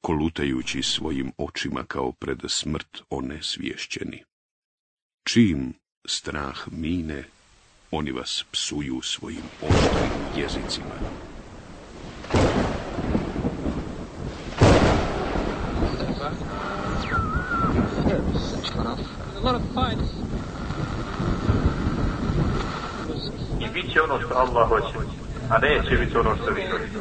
kolutajući svojim očima kao pred smrt onesvješćeni. Čim strah mine, oni vas psuju svojim oštrim jezicima. I bit će ono što Allah hoće, عليه شي بيتون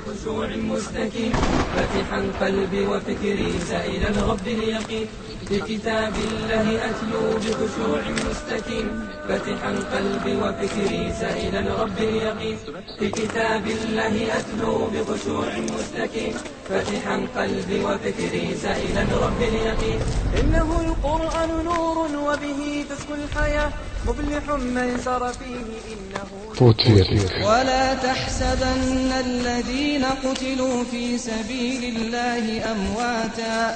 خشوع مستكين فاتحا قلبي وفكري سائلا رب اليقين بكتاب الله أتلو بخشوع مستكين فاتحا قلبي وفكري سائلا رب اليقين. بكتاب الله أتلو بخشوع مستكين فاتحا قلبي وفكري سائلا رب اليقين. إنه القرآن نور وبه تسكو الحياة. مفلح من سار فيه إنه. ولا تحسبن الذين قتلوا في سبيل الله أمواتا.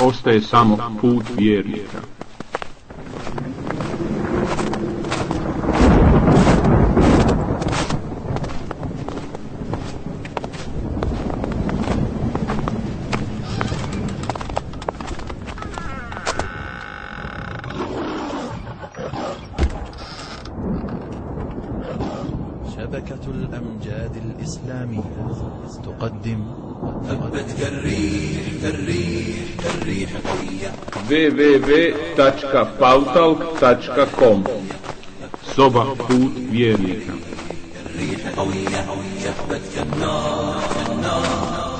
Ostaje samo put vjernika. شبكة الأمجاد الإسلامية تقدم هبت كالريح كالريح كالريح قوية www.pautalk.com Soba put vjernika. ريح قوية شهبت كالنار كالنار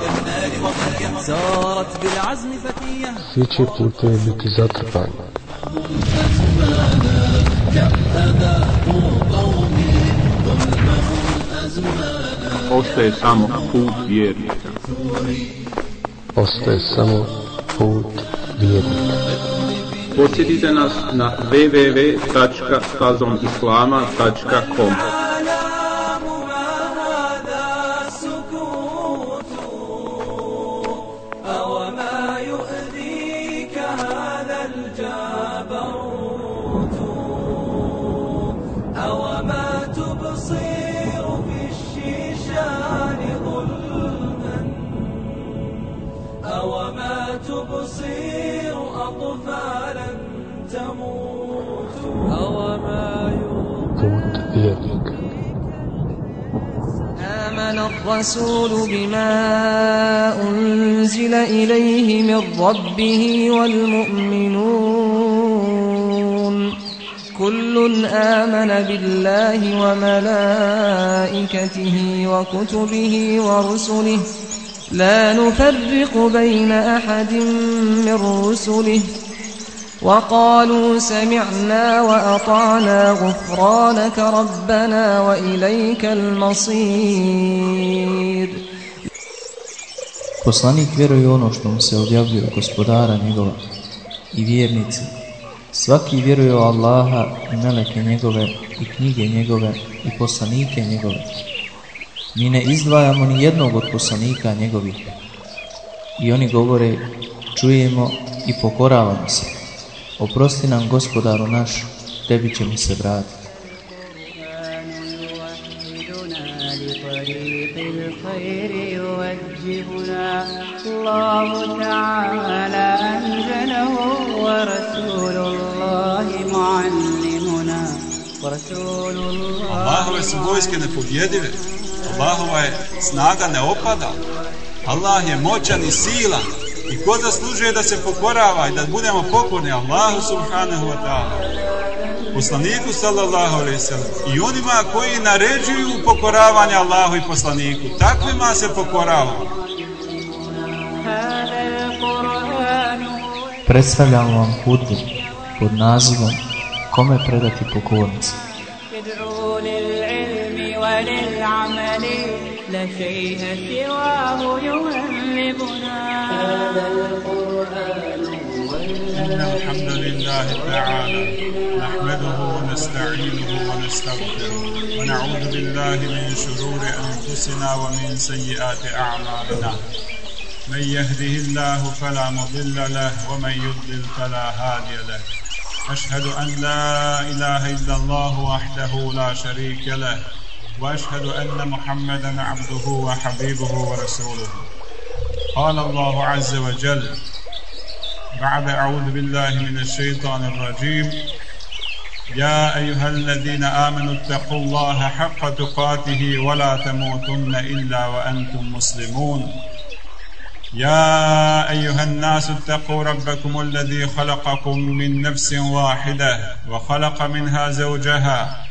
كالنار وقية سارت بالعزم فتية Svi će putevi biti zatrpani. Ostaje samo put vjernika. Ostaje samo put vjernika. Posjetite nas na www.stazomislama.com الرسول بما أنزل إليه من ربه والمؤمنون. كل آمن بالله وملائكته وكتبه ورسله. لا نفرق بين أحد من رسله. وقالوا سمعنا وأطعنا غفرانك ربنا وإليك المصير Poslanik vjeruje u ono što mu se objavljuje od gospodara njegova i vjernici. Svaki vjeruje u Allaha i meleke njegove i knjige njegove i poslanike njegove. Mi ne izdvajamo ni jednog od poslanika njegovih. I oni govore, čujemo i pokoravamo se. Oprosti nam gospodaru naš, tebi ćemo se vratiti. يوحدنا لطريق الخير يوجهنا الله تعالى أنزله ورسول الله معلمنا ورسول الله Allahove su vojske nepobjedive. Allahova je snaga ne opada. Allah je moćan i silan. i ko zaslužuje da se pokorava i da budemo pokorni Allahu subhanahu wa ta'ala. Poslaniku sallallahu alaihi sallam. I onima koji naređuju pokoravanje Allahu i poslaniku. Takvima se pokorava. Predstavljamo vam hudbu pod nazivom Kome predati pokornicu. لا شيء سواه يهذبنا هذا القرآن إن الحمد لله تعالى نحمده ونستعينه ونستغفره ونعوذ بالله من شرور أنفسنا ومن سيئات أعمالنا. من يهده الله فلا مضل له ومن يضلل فلا هادي له. أشهد أن لا إله إلا الله وحده لا شريك له. وأشهد أن محمدا عبده وحبيبه ورسوله. قال الله عز وجل بعد أعوذ بالله من الشيطان الرجيم. يا أيها الذين آمنوا اتقوا الله حق تقاته ولا تموتن إلا وأنتم مسلمون. يا أيها الناس اتقوا ربكم الذي خلقكم من نفس واحدة وخلق منها زوجها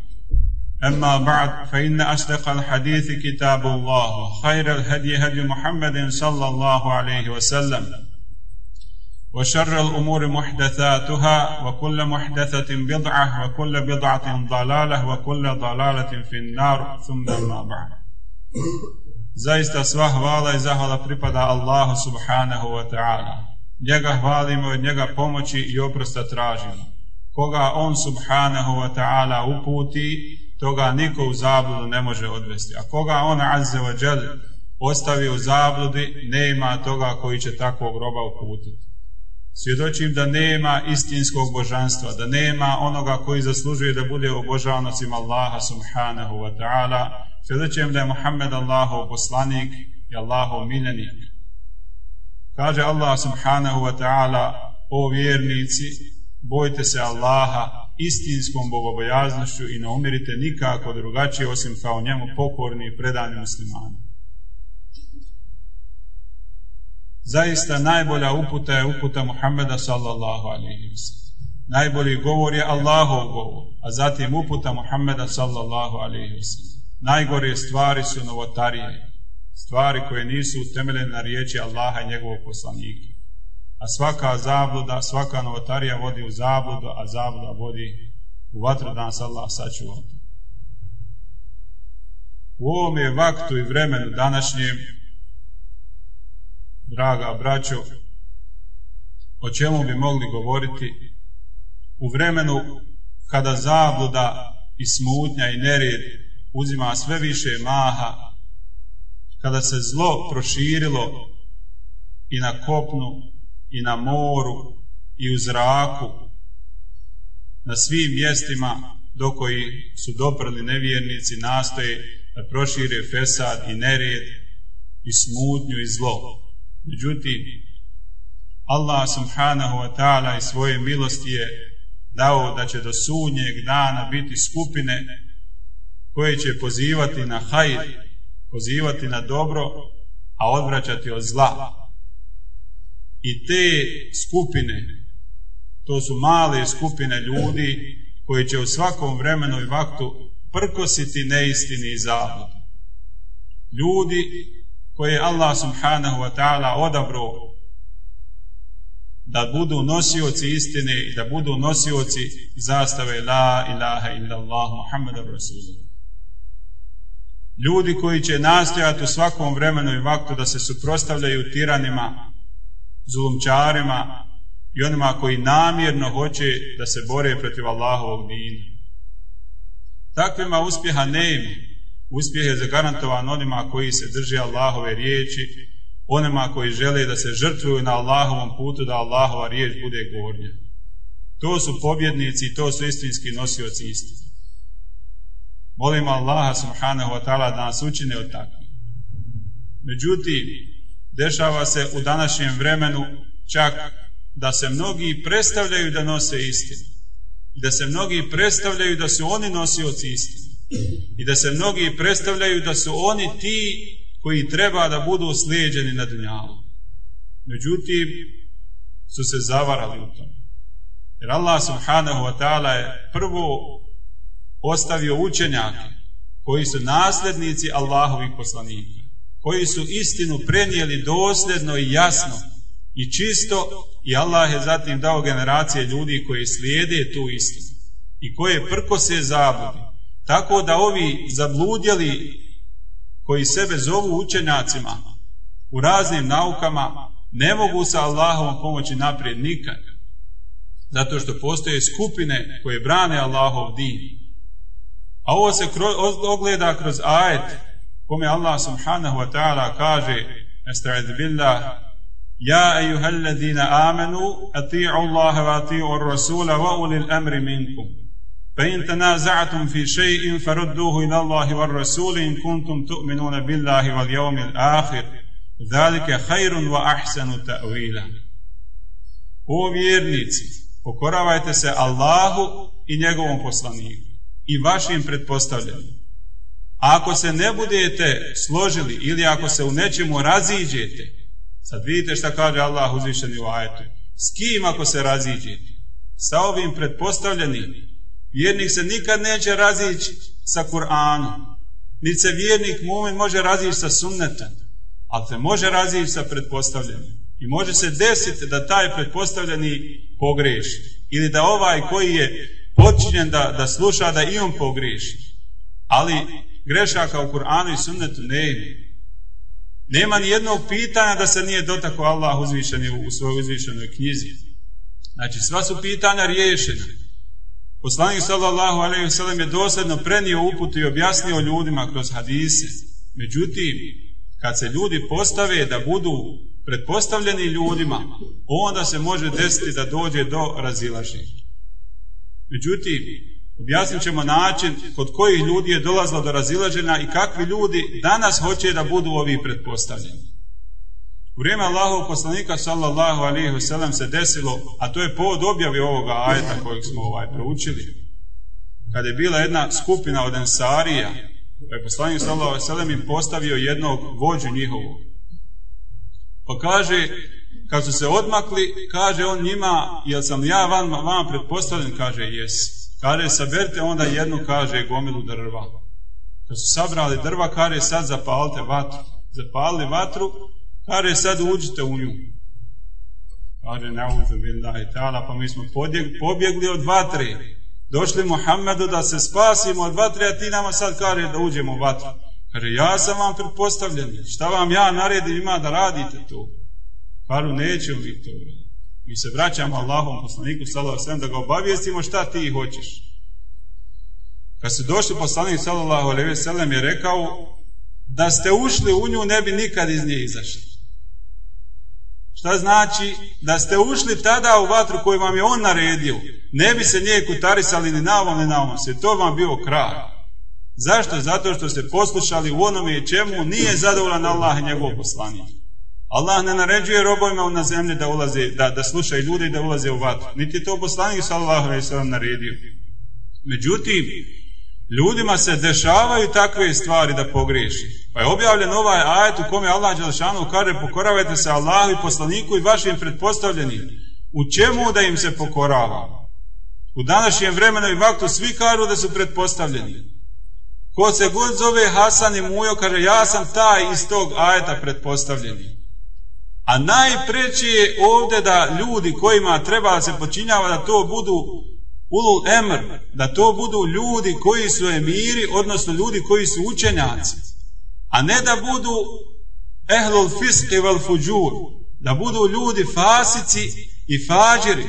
أما بعد فإن أصدق الحديث كتاب الله خير الهدي هدي محمد صلى الله عليه وسلم وشر الأمور محدثاتها وكل محدثة بضعة وكل بضعة ضلالة وكل ضلالة في النار ثم ما بعد Zaista sva hvala i zahvala pripada Allahu subhanahu wa ta'ala. Njega hvalimo i od njega pomoći i oprosta tražimo. Koga on subhanahu wa ta'ala uputi, toga niko u zabludu ne može odvesti. A koga on azze wa ostavi u zabludi, nema toga koji će takvog roba uputiti. Svjedočim da nema istinskog božanstva, da nema onoga koji zaslužuje da bude obožavan osim Allaha subhanahu wa ta'ala. Svjedočim da je Muhammed Allahov poslanik i Allahov miljenik. Kaže Allah subhanahu wa ta'ala o vjernici, bojte se Allaha istinskom bogobojaznošću i ne umirite nikako drugačije osim kao njemu pokorni i predani muslimani. Zaista najbolja uputa je uputa Muhammeda sallallahu alaihi Najbolji govor je Allahov govor, a zatim uputa Muhammeda sallallahu alaihi wa Najgore stvari su novotarije, stvari koje nisu utemeljene na riječi Allaha i njegovog poslanika. A svaka zabluda, svaka novotarija vodi u zabludu, a zabluda vodi u vatru da Allah sačuva. U ovom je vaktu i vremenu današnjem, draga braćo, o čemu bi mogli govoriti u vremenu kada zabluda i smutnja i nered uzima sve više maha, kada se zlo proširilo i na kopnu i na moru i u zraku, na svim mjestima do koji su doprli nevjernici nastoje da prošire fesad i nered i smutnju i zlo. Međutim, Allah subhanahu wa ta'ala i svoje milosti je dao da će do sudnjeg dana biti skupine koje će pozivati na hajr, pozivati na dobro, a odvraćati od zla. I te skupine, to su male skupine ljudi koji će u svakom vremenu i vaktu prkositi neistini i zabludu. Ljudi koje Allah subhanahu wa ta'ala odabro da budu nosioci istine i da budu nosioci zastave La ilaha illallah Muhammad Rasulullah. Ljudi koji će nastojati u svakom vremenu i vaktu da se suprostavljaju tiranima, zulumčarima i onima koji namjerno hoće da se bore protiv Allahovog dina. Takvima uspjeha nema. Uspjeh je zagarantovan onima koji se drže Allahove riječi, onima koji žele da se žrtvuju na Allahovom putu da Allahova riječ bude gornja. To su pobjednici i to su istinski nosioci istine. Molim Allaha subhanahu wa ta'ala da nas učine od takvih. Međutim, dešava se u današnjem vremenu čak da se mnogi predstavljaju da nose istinu. Da se mnogi predstavljaju da su oni nosioci istine. I da se mnogi predstavljaju da su oni ti koji treba da budu slijeđeni na dunjalu. Međutim, su se zavarali u tome. Jer Allah subhanahu wa ta'ala je prvo ostavio učenjake koji su nasljednici Allahovih poslanika, koji su istinu prenijeli dosljedno i jasno i čisto i Allah je zatim dao generacije ljudi koji slijede tu istinu i koje prkose zabludi. Tako da ovi zabludjeli koji sebe zovu učenjacima u raznim naukama ne mogu sa Allahovom pomoći naprijed nikad. Zato što postoje skupine koje brane Allahov din. A ovo se ogleda kroz ajet kome Allah subhanahu wa ta'ala kaže Esta'id billah Ja ejuhalladina amanu ati'u Allah wa ati'u ar-rasula wa ulil amri minkum فإن تنازعتم في شيء فردوه إلى الله والرسول إن كنتم تؤمنون بالله واليوم الآخر ذلك خير وأحسن تأويلا O vjernici, pokoravajte se Allahu i njegovom poslaniku i vašim pretpostavljanjem. Ako se ne budete složili ili ako se u nečemu raziđete, sad vidite šta kaže Allah uzvišeni u ajetu, s kim ako se raziđete? Sa ovim pretpostavljenim. Vjernik se nikad neće razići sa Kur'anom. Niti se vjernik mumin može razići sa sunnetom, ali se može razići sa pretpostavljenim. I može se desiti da taj pretpostavljeni pogreši. Ili da ovaj koji je počinjen da, da sluša da i on pogriješi. Ali grešaka u Kur'anu i sunnetu ne. Nema ni jednog pitanja da se nije dotakao Allah uzvišeni u svojoj uzvišenoj knjizi. Znači sva su pitanja riješena. Poslanik sallallahu alaihi wasallam je dosljedno prenio uput i objasnio ljudima kroz hadise. Međutim, kad se ljudi postave da budu pretpostavljeni ljudima, onda se može desiti da dođe do razilaženja. Međutim, objasnit ćemo način kod kojih ljudi je dolazilo do razilaženja i kakvi ljudi danas hoće da budu ovi pretpostavljeni. U vrijeme Allahov poslanika sallallahu alaihi wasallam se desilo, a to je povod objave ovoga ajeta kojeg smo ovaj proučili, kada je bila jedna skupina od ensarija, je poslanik sallallahu alaihi wasallam im postavio jednog vođu njihovog. Pa kaže, kad su se odmakli, kaže on njima, jel sam ja vam, vam pretpostavljen? Kaže, jes. Kaže, saberite onda jednu, kaže, gomilu drva. Kad su sabrali drva, kaže, sad zapalite vatru. Zapalili vatru, kaže, sad uđite u nju. Kaže, nauzu billahi ta'ala, pa mi smo pobjegli od vatre. Došli Muhammedu da se spasimo od vatre, a ti nama sad kaže da uđemo u vatru. Kaže, ja sam vam pretpostavljen. Šta vam ja naredim ima da radite to? Kažu, nećemo mi to. Mi se vraćamo Allahom poslaniku sallallahu alejhi da ga obavijestimo šta ti hoćeš. Kad su došli poslanik sallallahu alejhi ve sellem je rekao da ste ušli u nju ne bi nikad iz nje izašli. Šta znači da ste ušli tada u vatru koju vam je on naredio, ne bi se nje kutarisali ni na ovom ni na ovom se, to vam bio kraj. Zašto? Zato što ste poslušali u onome čemu nije zadovoljan Allah i njegov poslanik. Allah ne naređuje robovima na zemlji da ulaze, da, da slušaju ljude i da ulaze u vatru. Niti to poslanik sallallahu alejhi ve sellem naredio. Međutim, ljudima se dešavaju takve stvari da pogriješi. Pa je objavljen ovaj ajet u kome Allah Đelešanu kaže pokoravajte se Allahu i poslaniku i vašim pretpostavljenim. U čemu da im se pokorava? U današnjem vremenu i vaktu svi kažu da su pretpostavljeni. Ko se god zove Hasan i Mujo kaže ja sam taj iz tog ajeta pretpostavljeni. A najpreći je ovdje da ljudi kojima treba da se počinjava da to budu ulul emr, da to budu ljudi koji su emiri, odnosno ljudi koji su učenjaci. A ne da budu ehlul fiske vel fuđur, da budu ljudi fasici i fađiri,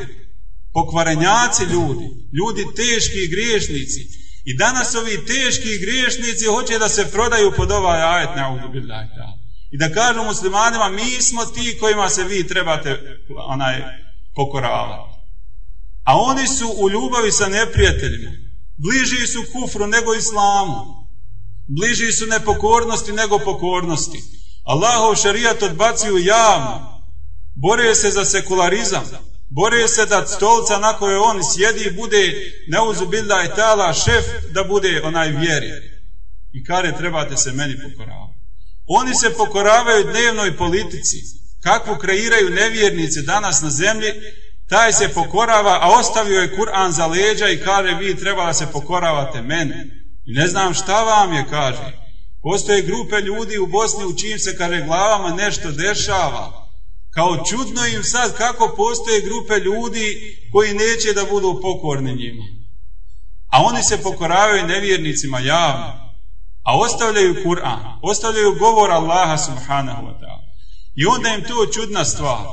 pokvarenjaci ljudi, ljudi teški i griješnici. I danas ovi teški griješnici hoće da se prodaju pod ovaj ajet na i da kažu muslimanima mi smo ti kojima se vi trebate onaj pokoravati. A oni su u ljubavi sa neprijateljima. Bliži su kufru nego islamu. Bliži su nepokornosti nego pokornosti. Allahov šarijat odbacuju javno. Bore se za sekularizam. Bore se da stolca na kojoj on sjedi bude neuzu bilda i tala šef da bude onaj vjeri. I kare trebate se meni pokoravati. Oni se pokoravaju dnevnoj politici. Kakvu kreiraju nevjernici danas na zemlji, taj se pokorava, a ostavio je Kur'an za leđa i kaže vi treba da se pokoravate mene. I ne znam šta vam je, kaže. Postoje grupe ljudi u Bosni u čijim se, kaže, glavama nešto dešava. Kao čudno im sad kako postoje grupe ljudi koji neće da budu pokorni njima. A oni se pokoravaju nevjernicima javno. A ostavljaju Kur'an, ostavljaju govor Allaha subhanahu wa ta'ala. I onda im to čudna stvar.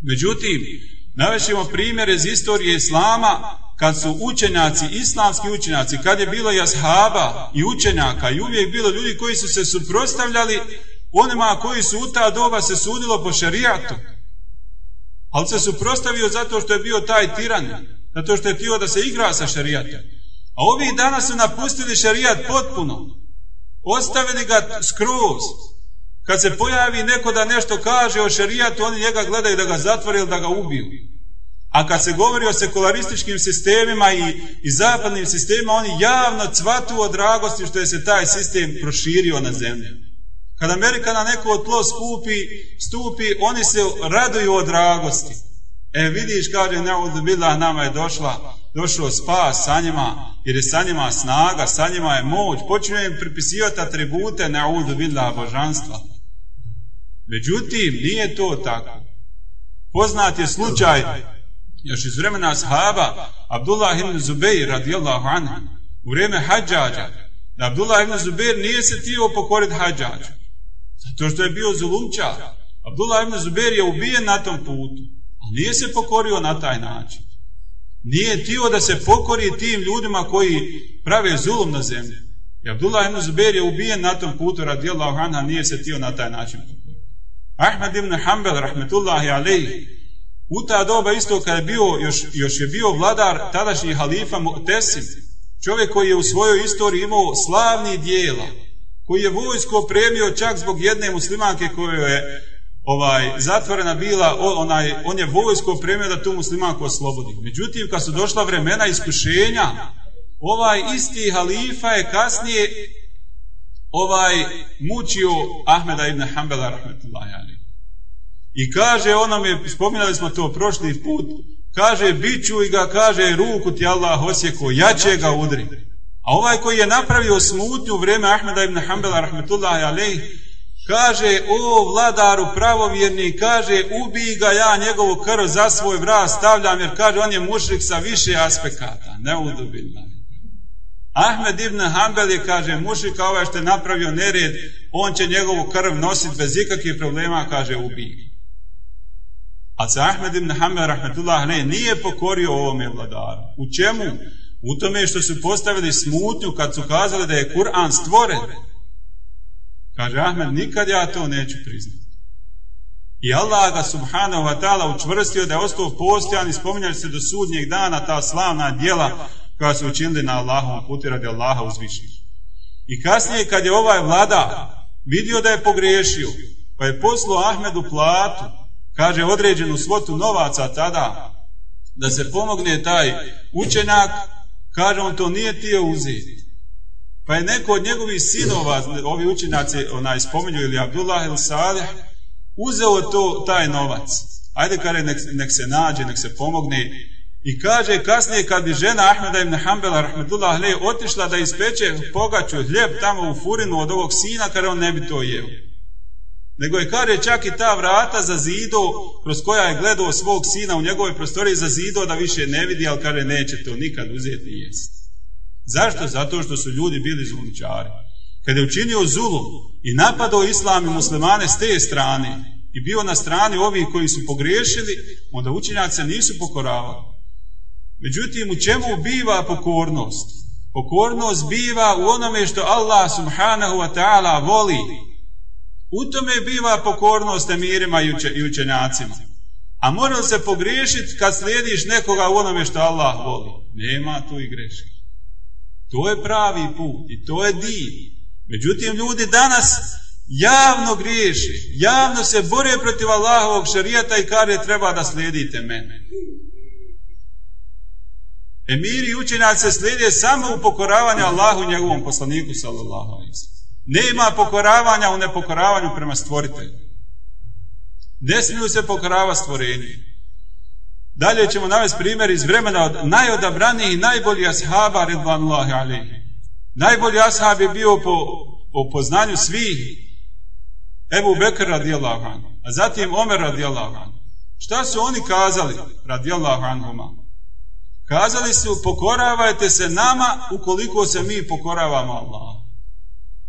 Međutim, navešimo primjere iz istorije Islama kad su učenjaci, islamski učenjaci, kad je bilo jashaba i učenjaka i uvijek bilo ljudi koji su se suprotstavljali onima koji su u ta doba se sudilo po šerijatu. Ali se suprotstavio zato što je bio taj tiran, zato što je htio da se igra sa šerijatom. A ovi danas su napustili šerijat potpuno. Ostavili ga skroz. Kad se pojavi neko da nešto kaže o šerijatu, oni njega gledaju da ga zatvore ili da ga ubiju. A kad se govori o sekularističkim sistemima i, i zapadnim sistemima, oni javno cvatu od dragosti što je se taj sistem proširio na zemlju. Kad Amerika na neko tlo skupi, stupi, oni se raduju od dragosti. E vidiš, kaže, bila nama je došla, došao spas sa njima, jer je sa njima snaga, sa njima je moć. Počinju im pripisivati atribute neudu bila božanstva. Međutim, nije to tako. Poznat je slučaj još iz vremena ashaba Abdullah ibn Zubeir radijallahu anhu u vrijeme hađađa da Abdullah ibn Zubeir nije se tio pokoriti hađađu zato što je bio zulumčar Abdullah ibn Zubeir je ubijen na tom putu ali nije se pokorio na taj način nije tio da se pokori tim ljudima koji prave zulum na zemlji. I Abdullah ibn Zubeir je ubijen na tom putu radijallahu anha nije se tio na taj način pokoriti. Ahmad ibn Hanbal rahmetullahi alejhi u ta doba isto kad je bio, još, još je bio vladar tadašnji halifa Mu'tesim, čovjek koji je u svojoj istoriji imao slavni dijela, koji je vojsko premio čak zbog jedne muslimanke koja je ovaj zatvorena bila, onaj, on je vojsko premio da tu muslimanku oslobodi. Međutim, kad su došla vremena iskušenja, ovaj isti halifa je kasnije ovaj mučio Ahmeda ibn Hanbala rahmetullahi alaihi. I kaže onome, spominjali smo to prošli put, kaže biću i ga kaže ruku ti Allah osjeko, jače ga udri. A ovaj koji je napravio smutnju u vrijeme Ahmeda ibn Hanbala rahmetullahi alejhi kaže o vladaru pravovjerni kaže ubij ga ja njegovu krv za svoj vrat stavljam jer kaže on je mušrik sa više aspekata ne udubilna Ahmed ibn Hanbel je kaže mušrika ovaj što je napravio nered on će njegovu krv nositi bez ikakvih problema kaže ubij a se Ahmed ibn Hanbel rahmetullah ne, nije pokorio ovome vladaru. U čemu? U tome što su postavili smutnju kad su kazali da je Kur'an stvoren. Kaže Ahmed, nikad ja to neću priznati. I Allah ga subhanahu wa ta'ala učvrstio da je ostao postojan i spominjali se do sudnjeg dana ta slavna djela koja su učinili na Allahom putu radi Allaha uzvišnih. I kasnije kad je ovaj vlada vidio da je pogriješio, pa je poslao Ahmedu platu, kaže određenu svotu novaca tada da se pomogne taj učenjak kaže on to nije tio uzeti pa je neko od njegovih sinova ovi učenjaci onaj spominju ili Abdullah ili Salih uzeo to, taj novac. Ajde kaže nek, nek se nađe nek se pomogne. I kaže kasnije kad bi žena Ahmeda ibn Hanbala rahmetullah alejhi otišla da ispeče pogaču hljeb tamo u furinu od ovog sina kada on ne bi to jeo. Nego je kaže čak i ta vrata za zido kroz koja je gledao svog sina u njegovoj prostoriji za zido da više ne vidi, ali kaže neće to nikad uzeti i jesti. Zašto? Zato što su ljudi bili zulničari. Kada je učinio zulum i napadao islam i muslimane s te strane i bio na strani ovih koji su pogriješili, onda učenjaci nisu pokoravali. Međutim, u čemu biva pokornost? Pokornost biva u onome što Allah subhanahu wa ta'ala voli U tome biva pokornost emirima i učenjacima. A mora se pogriješiti kad slijediš nekoga u onome što Allah voli? Nema tu i greške. To je pravi put i to je div. Međutim, ljudi danas javno griješe, javno se bore protiv Allahovog šarijata i kaže treba da slijedite mene. Emiri učenjaci se slijede samo u pokoravanju Allahu njegovom poslaniku sallallahu Nema pokoravanja u nepokoravanju prema stvoritelju. Ne smiju se pokoravati stvorenju. Dalje ćemo navesti primjer iz vremena od najodabranijih i najboljih ashaba redvanullahi alaihi. Najbolji ashab je bio po, po poznanju svih Ebu Bekr radijallahu anhu, a zatim Omer radijallahu anhu. Šta su oni kazali radijallahu anhuma? Kazali su pokoravajte se nama ukoliko se mi pokoravamo Allah.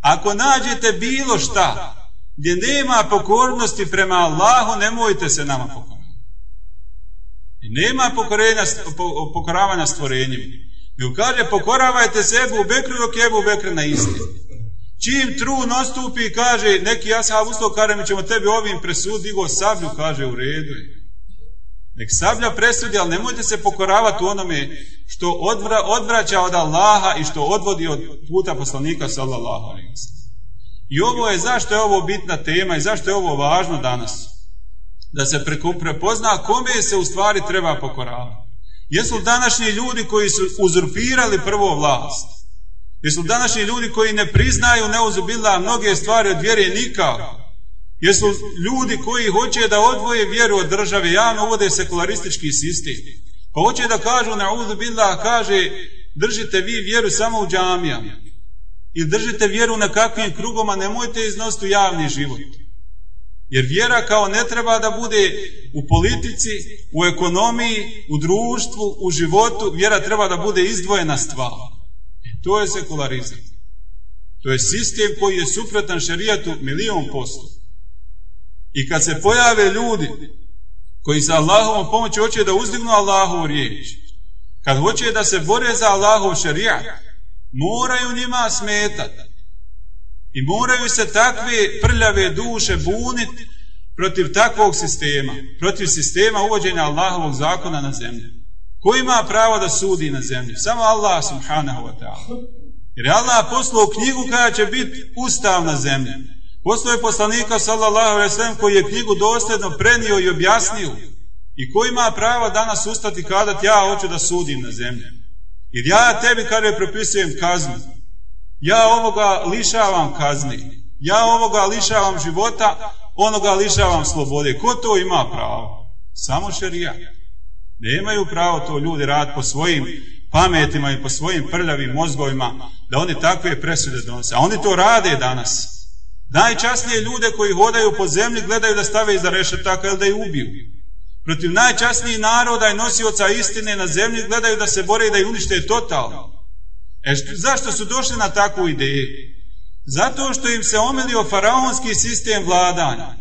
Ako nađete bilo šta gdje nema pokornosti prema Allahu, nemojte se nama pokoravati. I nema pokoravanja stvorenjima. Nego kaže pokoravajte se Ebu Bekru dok je Ebu Bekr na istinu. Čim trun nastupi, kaže, neki ashab ustao, kaže, mi ćemo tebi ovim presud, digo sablju, kaže, u redu je. Nek sablja presudi, ali nemojte se pokoravati u onome što odvra, odvraća od Allaha i što odvodi od puta poslanika sallallahu alaihi I ovo je, zašto je ovo bitna tema i zašto je ovo važno danas? Da se prepozna kome se u stvari treba pokoravati. Jesu današnji ljudi koji su uzurpirali prvo vlast? Jesu današnji ljudi koji ne priznaju neuzubila mnoge stvari od vjere nikako? Jesu ljudi koji hoće da odvoje vjeru od države, javno uvode sekularistički sistem. Pa hoće da kažu na uzubila, kaže držite vi vjeru samo u džamijama. I držite vjeru na kakvim krugoma, nemojte iznositi u javni život. Jer vjera kao ne treba da bude u politici, u ekonomiji, u društvu, u životu, vjera treba da bude izdvojena stvar. To je sekularizam. To je sistem koji je suprotan šerijatu milion posto. I kad se pojave ljudi koji sa Allahovom pomoći hoće da uzdignu Allahovu riječ, kad hoće da se bore za Allahov šerijat, moraju njima smetati. I moraju se takve prljave duše buniti protiv takvog sistema, protiv sistema uvođenja Allahovog zakona na zemlju. Ko ima pravo da sudi na zemlji? Samo Allah subhanahu wa ta'ala. Jer je Allah poslao knjigu koja će biti ustav na zemlji. Poslao je poslanika sallallahu alaihi koji je knjigu dosljedno prenio i objasnio. I ko ima pravo danas ustati kadati ja hoću da sudim na zemlji. Jer ja tebi kada propisujem kaznu. Ja ovoga lišavam kazni. Ja ovoga lišavam života, onoga lišavam slobode. Ko to ima pravo? Samo šerija. Nemaju pravo to ljudi raditi po svojim pametima i po svojim prljavim mozgovima da oni takve presude donose. A oni to rade danas. Najčasnije ljude koji hodaju po zemlji gledaju da stave iza rešetaka ili da ih ubiju. Protiv najčasnijih naroda i nosioca istine na zemlji gledaju da se bore i da ih unište totalno. E zašto su došli na takvu ideju? Zato što im se omilio faraonski sistem vladanja.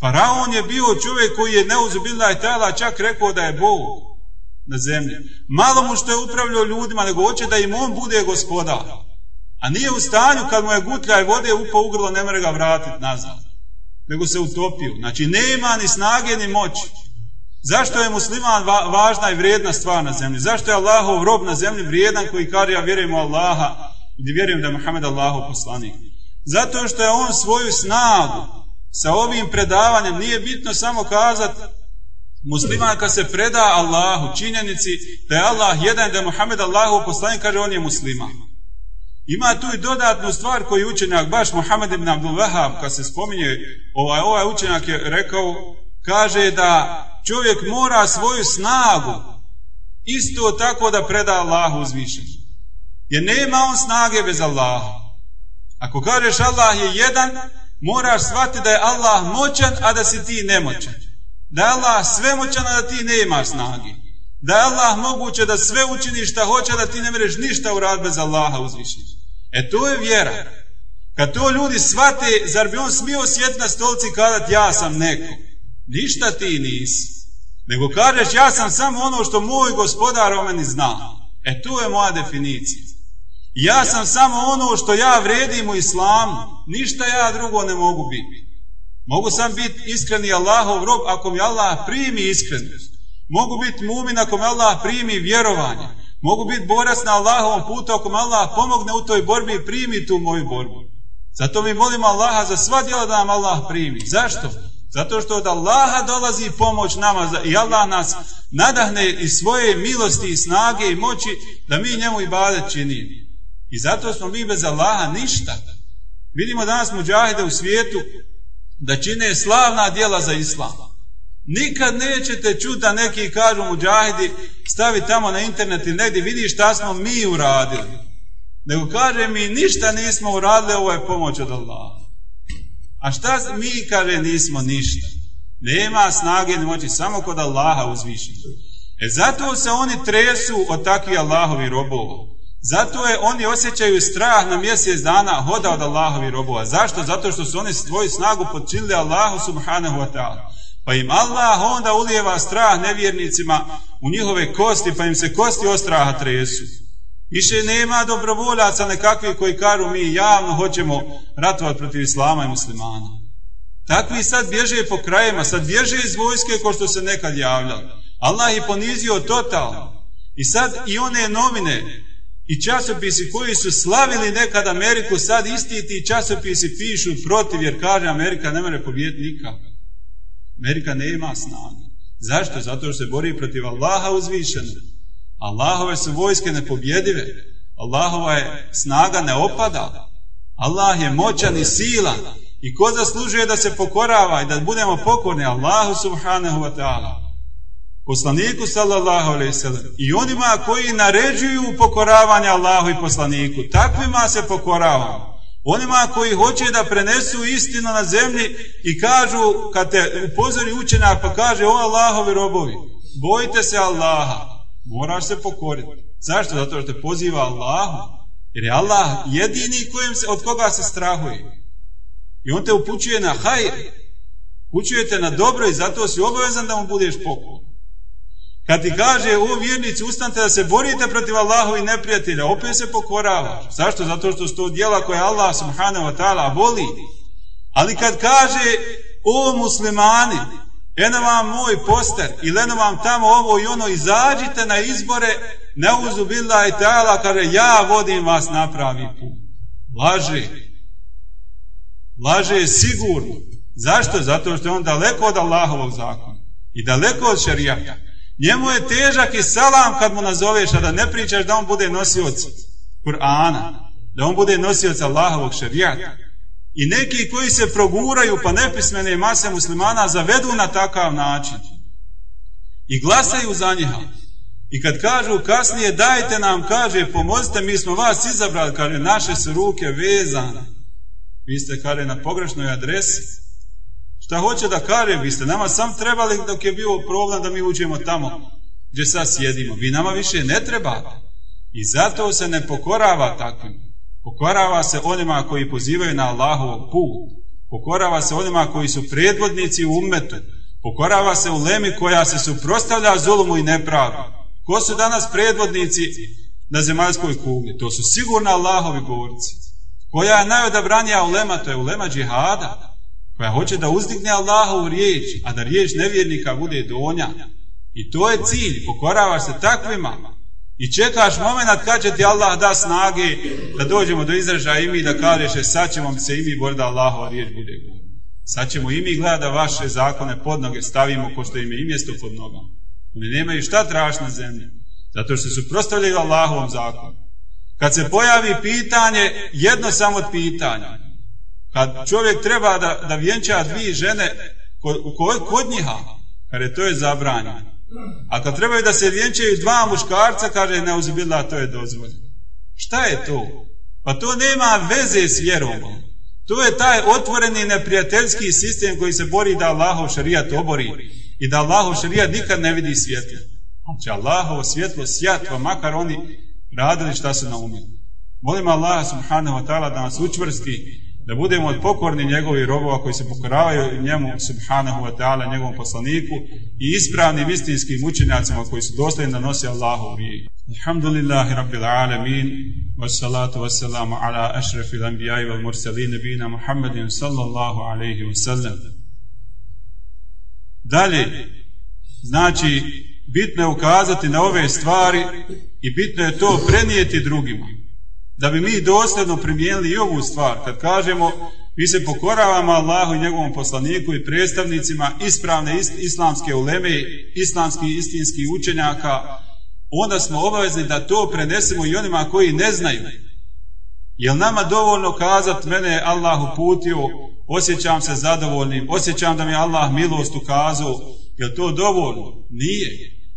Faraon je bio čovjek koji je neuzubila i tala čak rekao da je Bog na zemlji. Malo mu što je upravljao ljudima, nego hoće da im on bude gospodar. A nije u stanju kad mu je gutlja i vode upao u grlo, ne može ga vratiti nazad. Nego se utopio. Znači nema ni snage ni moći. Zašto je musliman važna i vrijedna stvar na zemlji? Zašto je Allahov rob na zemlji vrijedan koji kaže ja vjerujem u Allaha i vjerujem da je Muhammed Allahov poslanik? Zato što je on svoju snagu sa ovim predavanjem nije bitno samo kazati musliman kad se preda Allahu činjenici da je Allah jedan da je Muhammed Allahov poslanik kaže on je musliman. Ima tu i dodatnu stvar koju učenjak baš Muhammed ibn Abdul Wahab kad se spominje ovaj, ovaj učenjak je rekao kaže da čovjek mora svoju snagu isto tako da preda Allahu uzvišenju. Jer nema on snage bez Allaha. Ako kažeš Allah je jedan, moraš shvatiti da je Allah moćan, a da si ti nemoćan. Da je Allah svemoćan, a da ti nemaš snage. Da je Allah moguće da sve učiniš šta hoće, da ti ne mereš ništa u bez Allaha uzvišenja. E to je vjera. Kad to ljudi shvate, zar bi on smio sjeti na stolci i ja sam neko? Ništa ti nisi. Nego kažeš ja sam samo ono što moj gospodar o meni zna. E tu je moja definicija. Ja sam samo ono što ja vredim u islamu. Ništa ja drugo ne mogu biti. Mogu sam biti iskreni Allahov rob ako mi Allah primi iskrenost. Mogu biti mumin ako mi Allah primi vjerovanje. Mogu biti borac na Allahovom putu ako mi Allah pomogne u toj borbi i primi tu moju borbu. Zato mi molimo Allaha za sva djela da nam Allah primi. Zašto? Zato što od Allaha dolazi pomoć nama i Allah nas nadahne iz svoje milosti i snage i moći da mi njemu i bade činimo. I zato smo mi bez Allaha ništa. Vidimo danas muđahide u svijetu da čine slavna djela za islam. Nikad nećete čuti da neki kažu muđahidi stavi tamo na internet i negdje vidi šta smo mi uradili. Nego kaže mi ništa nismo uradili, ovo je pomoć od Allaha. A šta mi kaže nismo ništa. Nema snage ni moći samo kod Allaha uzvišiti. E zato se oni tresu od takvih Allahovi robova. Zato je oni osjećaju strah na mjesec dana hoda od Allahovi robova. Zašto? Zato što su oni svoju snagu počinili Allahu subhanahu wa ta'ala. Pa im Allah onda ulijeva strah nevjernicima u njihove kosti, pa im se kosti ostraha tresu. Više nema dobrovoljaca nekakvi koji kažu mi javno hoćemo ratovati protiv islama i muslimana. Takvi sad bježe po krajima, sad bježe iz vojske ko što se nekad javljali. Allah je ponizio totalno. I sad i one novine i časopisi koji su slavili nekad Ameriku, sad isti ti časopisi pišu protiv jer kaže Amerika ne može pobijediti nikako. Amerika nema snage. Zašto? Zato što se bori protiv Allaha uzvišeno. Allahove su vojske nepobjedive. Allahova je snaga ne opada. Allah je moćan i silan. I ko zaslužuje da se pokorava i da budemo pokorni Allahu subhanahu wa ta'ala. Poslaniku sallallahu alaihi sallam. I onima koji naređuju pokoravanje Allahu i poslaniku. Takvima se pokoravamo. Onima koji hoće da prenesu istinu na zemlji i kažu, kad te upozori učenjak pa kaže, o Allahovi robovi, bojite se Allaha, moraš se pokoriti. Zašto? Zato što te poziva Allahu. Jer je Allah jedini kojem se, od koga se strahuje. I on te upućuje na hajr. Upućuje te na dobro i zato si obavezan da mu budeš pokor. Kad ti kaže, o vjernici, ustanite da se borite protiv Allahovi neprijatelja, opet se pokoravaš. Zašto? Zato što su to djela koje Allah subhanahu wa ta'ala voli. Ali kad kaže, o muslimani, eno vam moj poster, ili eno vam tamo ovo i ono, izađite na izbore, ne uzu i ta'ala, kaže, ja vodim vas na pravi put. Laže. Laže je sigurno. Zašto? Zato što je on daleko od Allahovog zakona. I daleko od šarijata. Njemu je težak i salam kad mu nazoveš, a da ne pričaš da on bude nosioc Kur'ana, da on bude nosioc Allahovog šarijata. I neki koji se proguraju pa nepismene mase muslimana zavedu na takav način. I glasaju za njiha. I kad kažu kasnije dajte nam, kaže pomozite, mi smo vas izabrali, kaže naše su ruke vezane. Vi ste, kaže, na pogrešnoj adresi. Šta hoće da kaže, vi ste nama sam trebali dok je bio problem da mi uđemo tamo gdje sad sjedimo. Vi nama više ne trebate. I zato se ne pokorava takvim. Pokorava se onima koji pozivaju na Allahov put. Pokorava se onima koji su predvodnici u umetu. Pokorava se u lemi koja se suprostavlja zulumu i nepravdu. Ko su danas predvodnici na zemaljskoj kugli? To su sigurno Allahovi govorci. Koja je najodabranija ulema? To je ulema džihada koja hoće da uzdigne u riječ, a da riječ nevjernika bude donja. I to je cilj, pokoravaš se takvima i čekaš moment kad će ti Allah da snage da dođemo do izražaja i mi da kažeš e, sad ćemo se i mi boriti da Allahova riječ bude govorna. Sad ćemo i mi gledati da vaše zakone pod noge stavimo ko što im je i mjesto pod nogama. Oni nemaju šta tražiti na zemlji. Zato što su prostavljaju Allahovom zakonu. Kad se pojavi pitanje, jedno samo od pitanja, kad čovjek treba da, da vjenča dvije žene kod, kod njiha, kaže to je zabranjeno. A kad trebaju da se vjenčaju dva muškarca, kaže ne uzbila, to je dozvoljeno. Šta je to? Pa to nema veze s vjerom. To je taj otvoreni neprijateljski sistem koji se bori da Allahov šarijat obori i da Allahov šarijat nikad ne vidi svjetlo. Znači Allahovo svjetlo sjatlo, makar oni radili šta su naumili. Molim Allah subhanahu wa ta'ala da nas učvrsti da budemo pokorni njegovi robova koji se pokoravaju njemu subhanahu wa ta'ala njegovom poslaniku i ispravnim istinskim učenjacima koji su dostojni da nosi Allahu riječ. Alhamdulillahi rabbil alamin wassalatu wassalamu ala ashrafil anbiya'i wal mursalin nabina Muhammadin sallallahu alaihi wa sallam Dalje, znači, bitno je ukazati na ove stvari i bitno je to prenijeti drugima. Da bi mi dosljedno primijenili i ovu stvar. Kad kažemo mi se pokoravamo Allahu i njegovom poslaniku i predstavnicima ispravne islamske uleme, islamskih istinskih učenjaka, onda smo obavezni da to prenesemo i onima koji ne znaju. Jel nama dovoljno kazati mene je Allah uputio, osjećam se zadovoljnim, osjećam da mi je Allah milost ukazao, jel to dovoljno? Nije.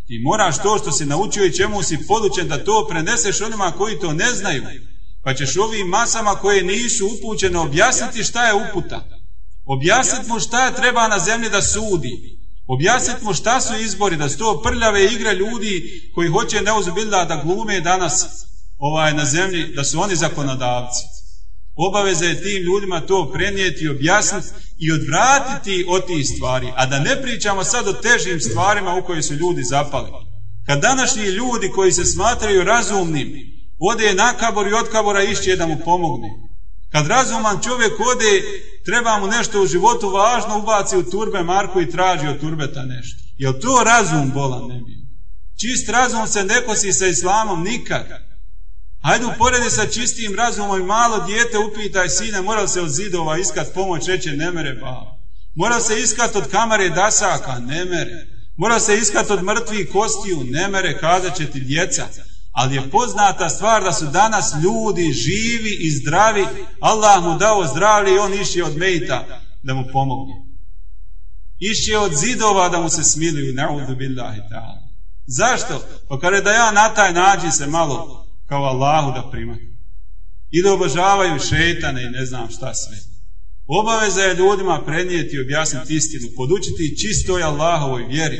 I moraš to što si naučio i čemu si podučen da to preneseš onima koji to ne znaju. Pa ćeš ovim masama koje nisu upućene objasniti šta je uputa. Objasniti mu šta treba na zemlji da sudi. Objasniti mu šta su izbori, da su to prljave igre ljudi koji hoće neuzbilda da glume danas ovaj, na zemlji, da su oni zakonodavci. Obaveza je tim ljudima to prenijeti, objasniti i odvratiti od tih stvari. A da ne pričamo sad o težim stvarima u koje su ljudi zapali. Kad današnji ljudi koji se smatraju razumnim, ode na kabor i od kabora išće da mu pomogne. Kad razuman čovjek ode, treba mu nešto u životu važno, ubaci u turbe Marku i traži od turbeta nešto. Jel to razum bolan ne bi? Čist razum se ne kosi sa islamom nikad. Hajde uporedi sa čistim razumom i malo dijete upitaj sine, mora se od zidova iskat pomoć, reće ne mere baba. Mora se iskat od kamare dasaka, ne mere. Mora se iskat od mrtvih kostiju, ne mere, kazat će ti djeca. Ali je poznata stvar da su danas ljudi živi i zdravi, Allah mu dao zdravlje i on išće od mejta da mu pomogne. Išće od zidova da mu se smiluju, na'udhu billahi ta'ala. Zašto? Pa kada da ja na taj način se malo kao Allahu da primaju. I da obožavaju šetane i ne znam šta sve. Obaveza je ljudima prenijeti i objasniti istinu, podučiti čistoj Allahovoj vjeri.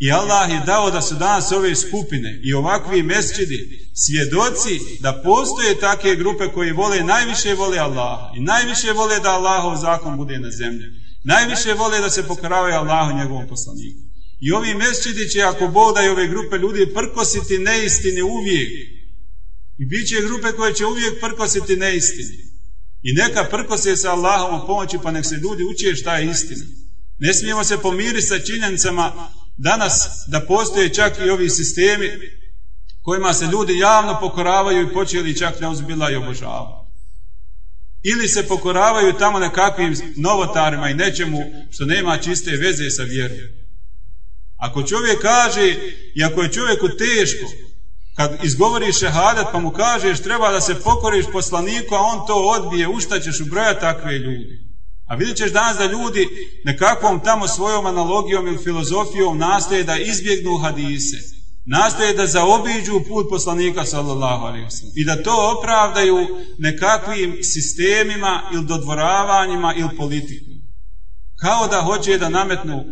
I Allah je dao da su danas ove skupine i ovakvi mesčidi svjedoci da postoje takve grupe koji vole, najviše vole Allaha i najviše vole da Allahov zakon bude na zemlji. Najviše vole da se pokoravaju Allahu njegovom poslaniku. I ovi mesčidi će, ako Bog da i ove grupe ljudi, prkositi neistine uvijek. I bit će grupe koje će uvijek prkositi neistine. I neka prkose sa Allahom pomoći pa nek se ljudi uče šta je istina. Ne smijemo se pomiriti sa činjenicama danas da postoje čak i ovi sistemi kojima se ljudi javno pokoravaju i počeli čak neuzbila i obožavaju. Ili se pokoravaju tamo nekakvim novotarima i nečemu što nema čiste veze sa vjerom. Ako čovjek kaže i ako je čovjeku teško kad izgovoriš šehadat pa mu kažeš treba da se pokoriš poslaniku a on to odbije, u šta ćeš ubrojati takve ljudi? A vidjet ćeš danas da ljudi nekakvom tamo svojom analogijom ili filozofijom nastoje da izbjegnu hadise. Nastoje da zaobiđu put poslanika sallallahu alaihi i da to opravdaju nekakvim sistemima ili dodvoravanjima ili politikom. Kao da hoće da nametnu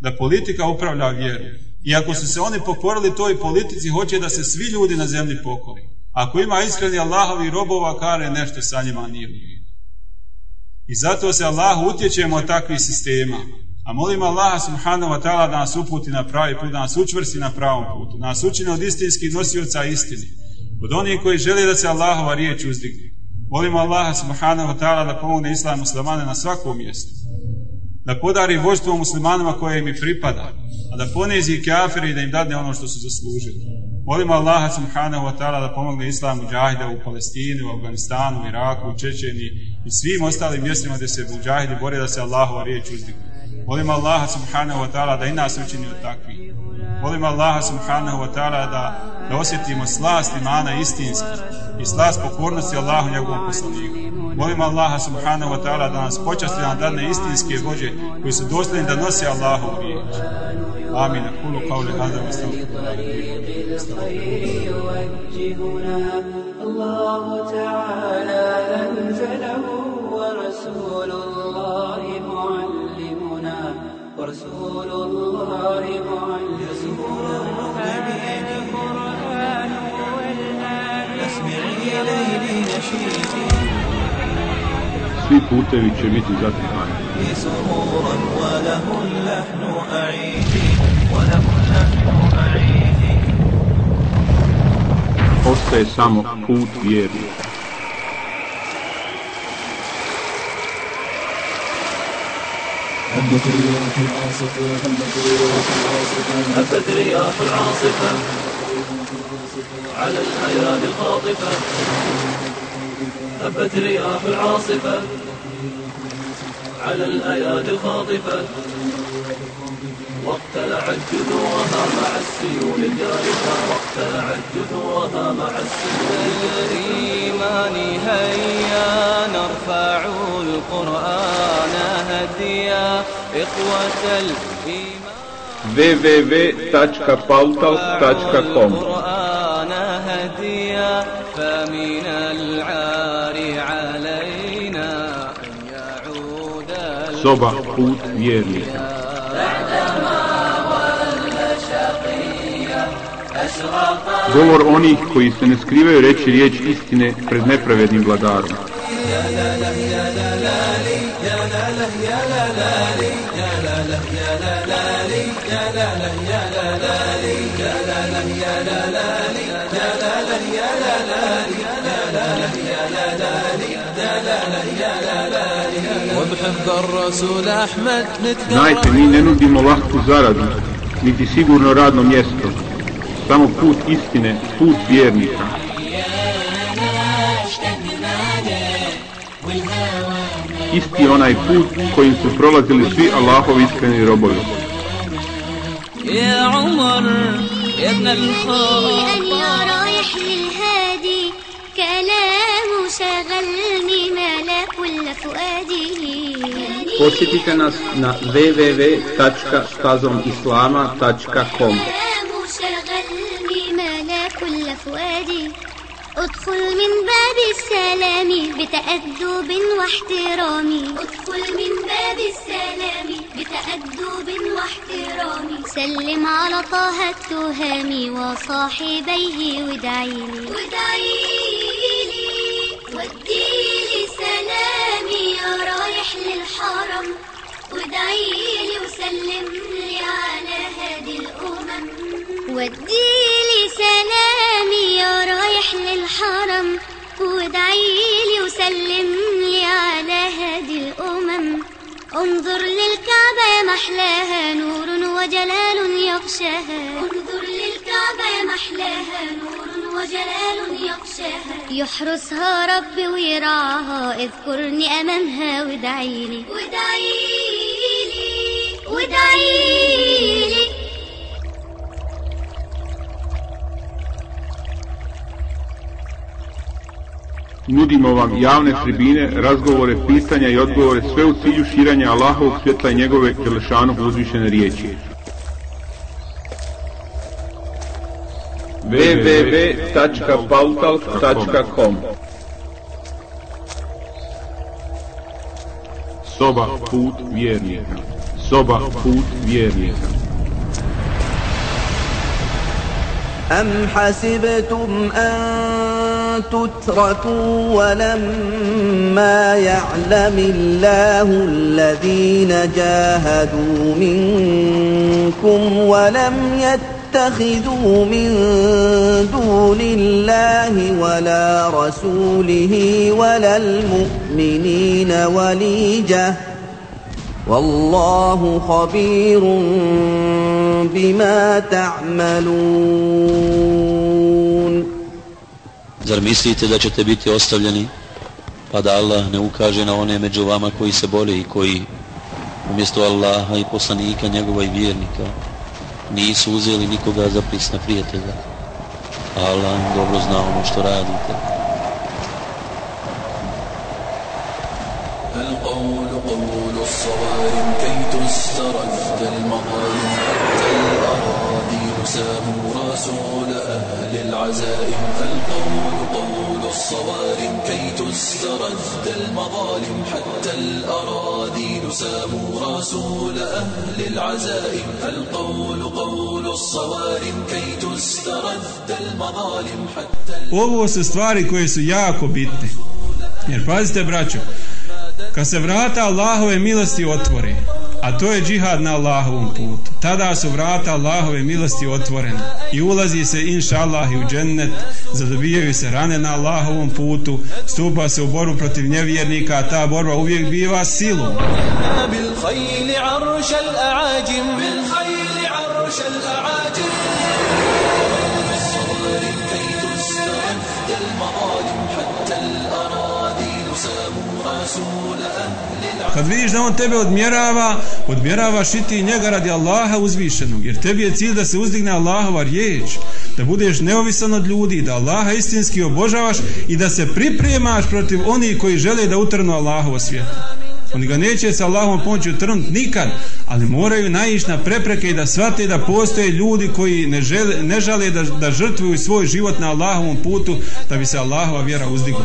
da politika upravlja vjeru. I ako su se oni pokorili toj politici, hoće da se svi ljudi na zemlji pokori. Ako ima iskreni Allahovi robova, kare nešto sa njima nije i zato se Allahu utječemo od takvih sistema. A molim Allaha subhanahu wa ta'ala da nas uputi na pravi put, da nas učvrsti na pravom putu, da nas učine od istinskih nosioca istini. Od onih koji žele da se Allahova riječ uzdigne. Molim Allaha subhanahu wa ta'ala da pomogne islam muslimane na svakom mjestu. Da podari vođstvo muslimanima koje im pripada. A da ponizi kafiri i da im dadne ono što su zaslužili. Molim Allaha subhanahu wa ta'ala da pomogne islamu džahide u Palestini, u Afganistanu, u Iraku, u Čečeni i svim ostalim mjestima gdje se džahidi bore da se Allahova riječ uzdigne. Molim Allaha subhanahu wa ta'ala da i nas učini od takvih. Molim Allaha subhanahu wa ta'ala da, da osjetimo slast imana istinski i slast pokornosti Allahu njegovom poslaniku. Molim Allaha subhanahu wa ta'ala da nas počasti da dadne istinske vođe koji su dosljedni da nose Allahovu riječ. آمين أقول قولي هذا واستغفر طريق الخير يوجهنا الله تعالى أنزله ورسول الله معلمنا ورسول الله معلمنا القرآن والهادي اسمعي ليلي نشيدي svi putevi će biti zatrpani. Ostaje samo put vjernika. هبت رياح عاصفة هبت رياح عاصفة على الأيام الخاطفة هبت رياح العاصفة على الأيادي الخاطفة واقتلعت جذورها مع السيول الجارفة. واقتلعت جذورها مع السيول الإيمان هيا نرفع القرآن هديا. إخوة الإيمان www.pautalk.com Soba put vjernika. Govor onih koji se ne skrivaju reći riječ istine pred nepravednim vladarom. Znajte, mi ne nudimo lahku zaradu, niti sigurno radno mjesto. Samo put istine, put vjernika. Isti je onaj put kojim su prolazili svi Allahovi iskreni robovi. يا عمر يا ابن الخطاب أن يا رايح للهادي كلام شغلني ملا كل فؤادي Posjetite nas na www.stazomislama.com ادخل من باب السلام بتأدب واحترام. ادخل من باب السلام بتأدب واحترام. سلم على طه التهامي وصاحبيه وادعيلي وادعيلي وديلي سلامي يا رايح للحرم وادعيلي وسلم لي على هادي الأمم. وديلي سلامي يا رايح للحرم وادعيلي وسلم لي على هادي الأمم. انظر للكعبة يا محلاها نور وجلال يغشاها. انظر للكعبة يا محلاها نور وجلال يغشاها يحرسها ربي ويرعاها اذكرني أمامها وادعيلي وادعيلي وادعيلي Nudimo vam javne tribine, razgovore, pitanja i odgovore, sve u cilju širanja Allahovog svjetla i njegove Đelešanog uzvišene riječi. www.pautalk.com Soba put vjernika. Soba put vjernika. أم حسبتم أن تتركوا ولما يعلم الله الذين جاهدوا منكم ولم يتخذوا من دون الله ولا رسوله ولا المؤمنين وليجة والله خبير بما تعملون Zar mislite da ćete biti ostavljeni, pa da Allah ne ukaže na one među vama koji se bole i koji, umjesto Allaha i poslanika njegova i vjernika, nisu uzeli nikoga za prisna prijatelja. Allah dobro zna ono što radite. القول قول الصوارم كي تسترد المظالم حتى الأراضي ساموا رسول أهل العزائم فالقول قول الصوارم كي تسترد المظالم حتى الأراضي ساموا رسول أهل العزائم فالقول قول الصوارم كي تسترد المظالم حتى Ovo su stvari koje su jako bitne. Jer pazite braćo, kad se vrata Allahove milosti otvore, a to je džihad na Allahovom putu, tada su vrata Allahove milosti otvorene i ulazi se inša Allah i u džennet zadobijaju se rane na Allahovom putu, stupa se u boru protiv nevjernika, a ta borba uvijek biva silom. Kad vidiš da on tebe odmjerava, odmjeravaš i ti njega radi Allaha uzvišenog, jer tebi je cilj da se uzdigne Allahova riječ, da budeš neovisan od ljudi, da Allaha istinski obožavaš i da se pripremaš protiv onih koji žele da utrnu Allahovo svijetu. Oni ga neće sa Allahom pomoći utrnuti nikad, ali moraju naići na prepreke i da shvate da postoje ljudi koji ne, žele, ne žale da, da žrtvuju svoj život na Allahovom putu da bi se Allahova vjera uzdigla.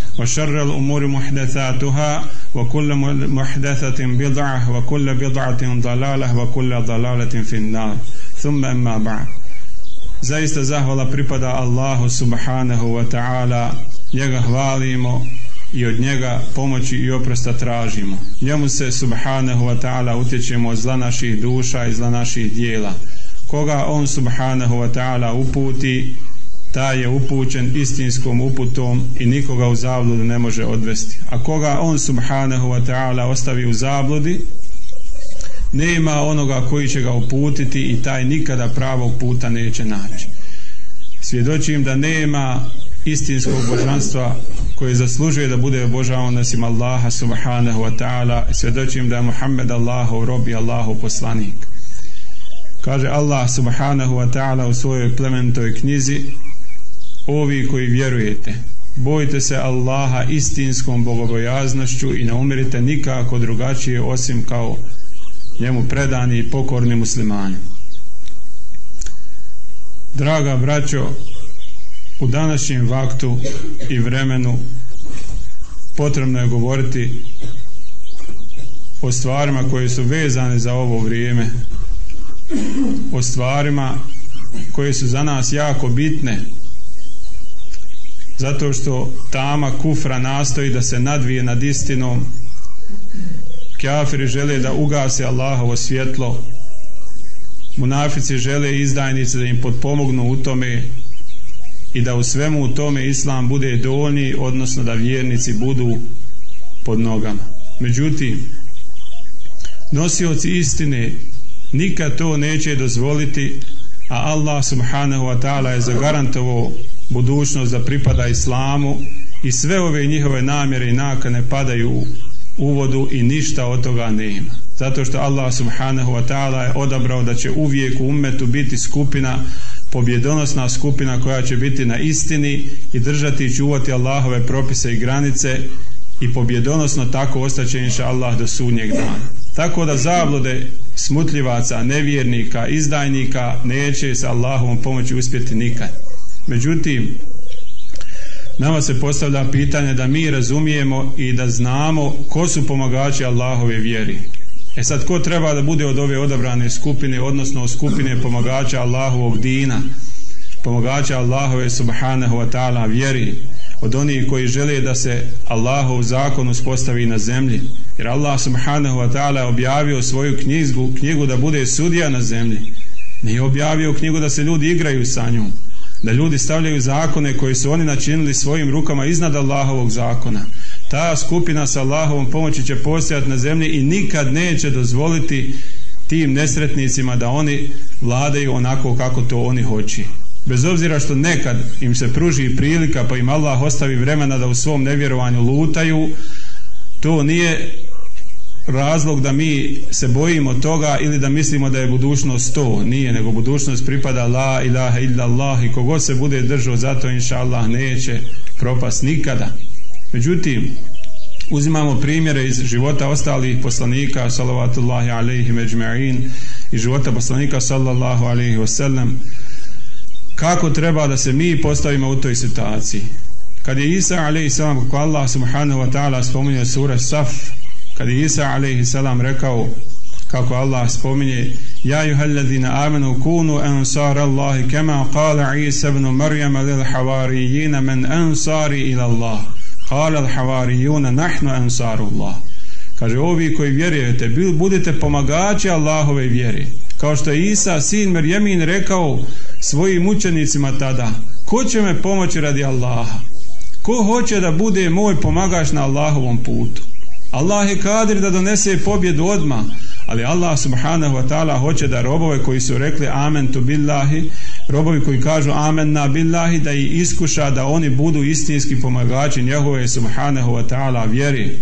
وشر الأمور محدثاتها وكل محدثة بدعة وكل بدعة ضلالة وكل ضلالة في النار ثم أما بعد Zaista zahvala pripada Allahu subhanahu wa ta'ala, njega hvalimo i od njega pomoći i oprosta tražimo. Njemu se subhanahu wa ta'ala utječemo od zla naših duša i zla naših dijela. Koga on subhanahu wa ta'ala uputi, taj je upućen istinskom uputom i nikoga u zabludu ne može odvesti. A koga on subhanahu wa ta'ala ostavi u zabludi, nema onoga koji će ga uputiti i taj nikada pravog puta neće naći. Svjedočim da nema istinskog božanstva koje zaslužuje da bude obožavan nasim Allaha subhanahu wa ta'ala svjedočim da je Muhammed Allahu rob i Allahu poslanik. Kaže Allah subhanahu wa ta'ala u svojoj plementoj knjizi ovi koji vjerujete bojte se Allaha istinskom bogobojaznošću i ne umirite nikako drugačije osim kao njemu predani i pokorni muslimani. Draga braćo, u današnjem vaktu i vremenu potrebno je govoriti o stvarima koje su vezane za ovo vrijeme, o stvarima koje su za nas jako bitne, zato što tama kufra nastoji da se nadvije nad istinom Kafiri žele da ugase Allahovo svjetlo. Munafici žele izdajnice da im potpomognu u tome i da u svemu u tome Islam bude dolji, odnosno da vjernici budu pod nogama. Međutim, nosioci istine nikad to neće dozvoliti, a Allah subhanahu wa ta'ala je zagarantovao budućnost da pripada Islamu i sve ove njihove namjere i nakane padaju uvodu i ništa od toga nema. Zato što Allah subhanahu wa ta'ala je odabrao da će uvijek u ummetu biti skupina, pobjedonosna skupina koja će biti na istini i držati i čuvati Allahove propise i granice i pobjedonosno tako ostaće inša Allah do sudnjeg dana. Tako da zablude smutljivaca, nevjernika, izdajnika neće sa Allahovom pomoći uspjeti nikad. Međutim, nama se postavlja pitanje da mi razumijemo i da znamo ko su pomagači Allahove vjeri. E sad, ko treba da bude od ove odabrane skupine, odnosno od skupine pomagača Allahovog dina, pomagača Allahove subhanahu wa ta'ala vjeri, od onih koji žele da se Allahov zakon uspostavi na zemlji. Jer Allah subhanahu wa ta'ala objavio svoju knjigu, knjigu da bude sudija na zemlji. Nije objavio knjigu da se ljudi igraju sa njom da ljudi stavljaju zakone koji su oni načinili svojim rukama iznad Allahovog zakona. Ta skupina sa Allahovom pomoći će postojati na zemlji i nikad neće dozvoliti tim nesretnicima da oni vladaju onako kako to oni hoće. bez obzira što nekad im se pruži prilika pa im Allah ostavi vremena da u svom nevjerovanju lutaju, to nije razlog da mi se bojimo toga ili da mislimo da je budućnost to. Nije, nego budućnost pripada la ilaha illa Allah i kogod se bude držao zato inša Allah neće propast nikada. Međutim, uzimamo primjere iz života ostalih poslanika salavatullahi alaihi međma'in i života poslanika sallallahu alaihi wasallam kako treba da se mi postavimo u toj situaciji. Kad je Isa alaihi salam, kako Allah subhanahu wa ta'ala spominje sura Saf, kad je Isa salam rekao kako Allah spominje Ja juhalladina amenu kunu ansar Allahi kema kala Isa ibn Marijama lil havarijina men ansari ila Allah. Kala al havarijuna nahnu ansarullah. Kaže ovi koji vjerujete budite pomagači Allahove vjere. Kao što je Isa sin Merjemin rekao svojim učenicima tada ko će me pomoći radi Allaha? Ko hoće da bude moj pomagač na Allahovom putu Allah je kadir da donese pobjedu odmah ali Allah subhanahu wa ta'ala hoće da robove koji su rekli amen tu billahi robovi koji kažu amen na billahi da ih iskuša da oni budu istinski pomagači njegove subhanahu wa ta'ala vjeri.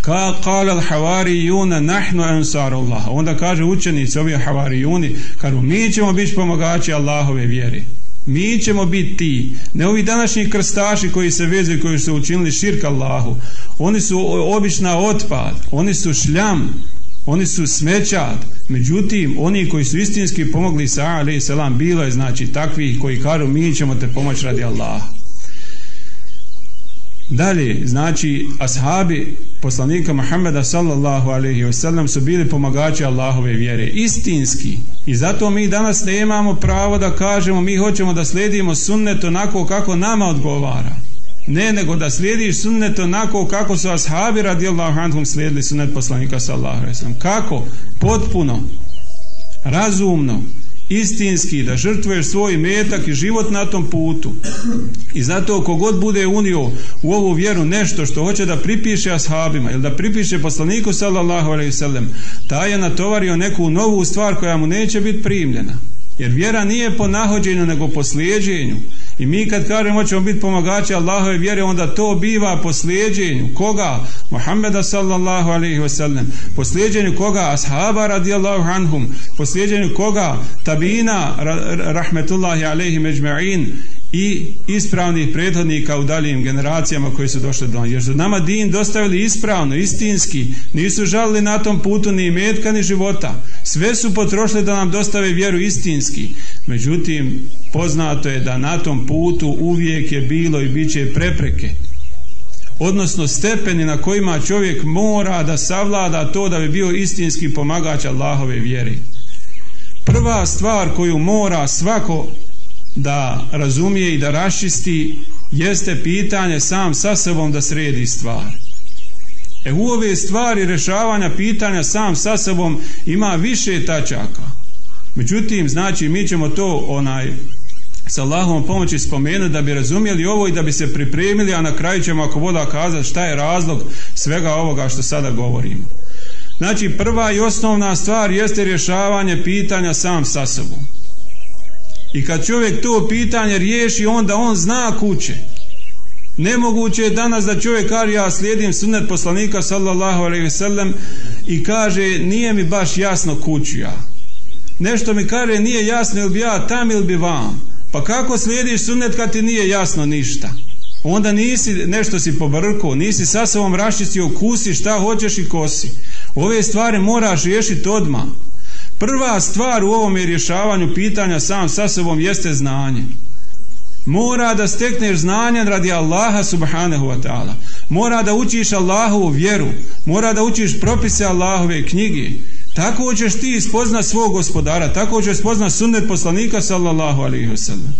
Ka qala al-havarijuna nahnu ansarullah. Onda kaže učenici ovi havarijuni kažu mi ćemo biti pomagači Allahove vjeri mi ćemo biti ti. Ne ovi današnji krstaši koji se vezuju koji su učinili širk Allahu. Oni su obična otpad. Oni su šljam. Oni su smećat međutim oni koji su istinski pomogli sa ali selam bilo je znači takvih koji kažu mi ćemo te pomoći radi Allaha Dalje, znači, ashabi poslanika Muhammeda sallallahu alaihi wasallam su bili pomagači Allahove vjere, istinski. I zato mi danas ne imamo pravo da kažemo mi hoćemo da slijedimo sunnet onako kako nama odgovara. Ne, nego da slijediš sunnet onako kako su ashabi radijallahu anhum slijedili sunnet poslanika sallallahu alaihi wasallam. Kako? Potpuno, razumno, istinski, da žrtvuješ svoj metak i život na tom putu. I zato kogod bude unio u ovu vjeru nešto što hoće da pripiše ashabima ili da pripiše poslaniku sallallahu alaihi sallam, taj je natovario neku novu stvar koja mu neće biti primljena. Jer vjera nije po nahođenju nego po slijeđenju. I mi kad kažemo hoćemo biti pomagači Allahove vjere, onda to biva po. Koga? Muhammeda sallallahu alaihi wasallam. Po slijedjenju koga? Ashaba radijallahu anhum. Po koga? Tabina rahmetullahi alaihi međma'in i ispravnih prethodnika u daljim generacijama koji su došli do jer su nama din dostavili ispravno, istinski. Nisu žalili na tom putu ni metka ni života. Sve su potrošili da nam dostave vjeru istinski. Međutim poznato je da na tom putu uvijek je bilo i bit će prepreke. Odnosno stepeni na kojima čovjek mora da savlada to da bi bio istinski pomagač Allahove vjeri prva stvar koju mora svako da razumije i da rašisti jeste pitanje sam sa sobom da sredi stvar. E u ove stvari rešavanja pitanja sam sa sobom ima više tačaka. Međutim, znači mi ćemo to onaj sa Allahom pomoći spomenuti da bi razumjeli ovo i da bi se pripremili, a na kraju ćemo ako voda kazati šta je razlog svega ovoga što sada govorimo. Znači prva i osnovna stvar jeste rješavanje pitanja sam sa sobom. I kad čovjek to pitanje riješi, onda on zna kuće. Nemoguće je danas da čovjek kaže ja slijedim sunnet poslanika sallallahu alaihi sallam i kaže nije mi baš jasno kuću ja. Nešto mi kaže nije jasno ili bi ja tam ili bi vam. Pa kako slijediš sunnet kad ti nije jasno ništa? Onda nisi, nešto si pobrko, nisi sa sobom raščistio kusi šta hoćeš i kosi. Ove stvari moraš riješiti odmah. Prva stvar u ovom rješavanju pitanja sam sa sobom jeste znanje. Mora da stekneš znanje radi Allaha subhanahu wa ta'ala. Mora da učiš Allahovu vjeru. Mora da učiš propise Allahove knjige. Tako ćeš ti spoznat svog gospodara. Tako ćeš spoznat sunnet poslanika sallallahu alaihi wasallam.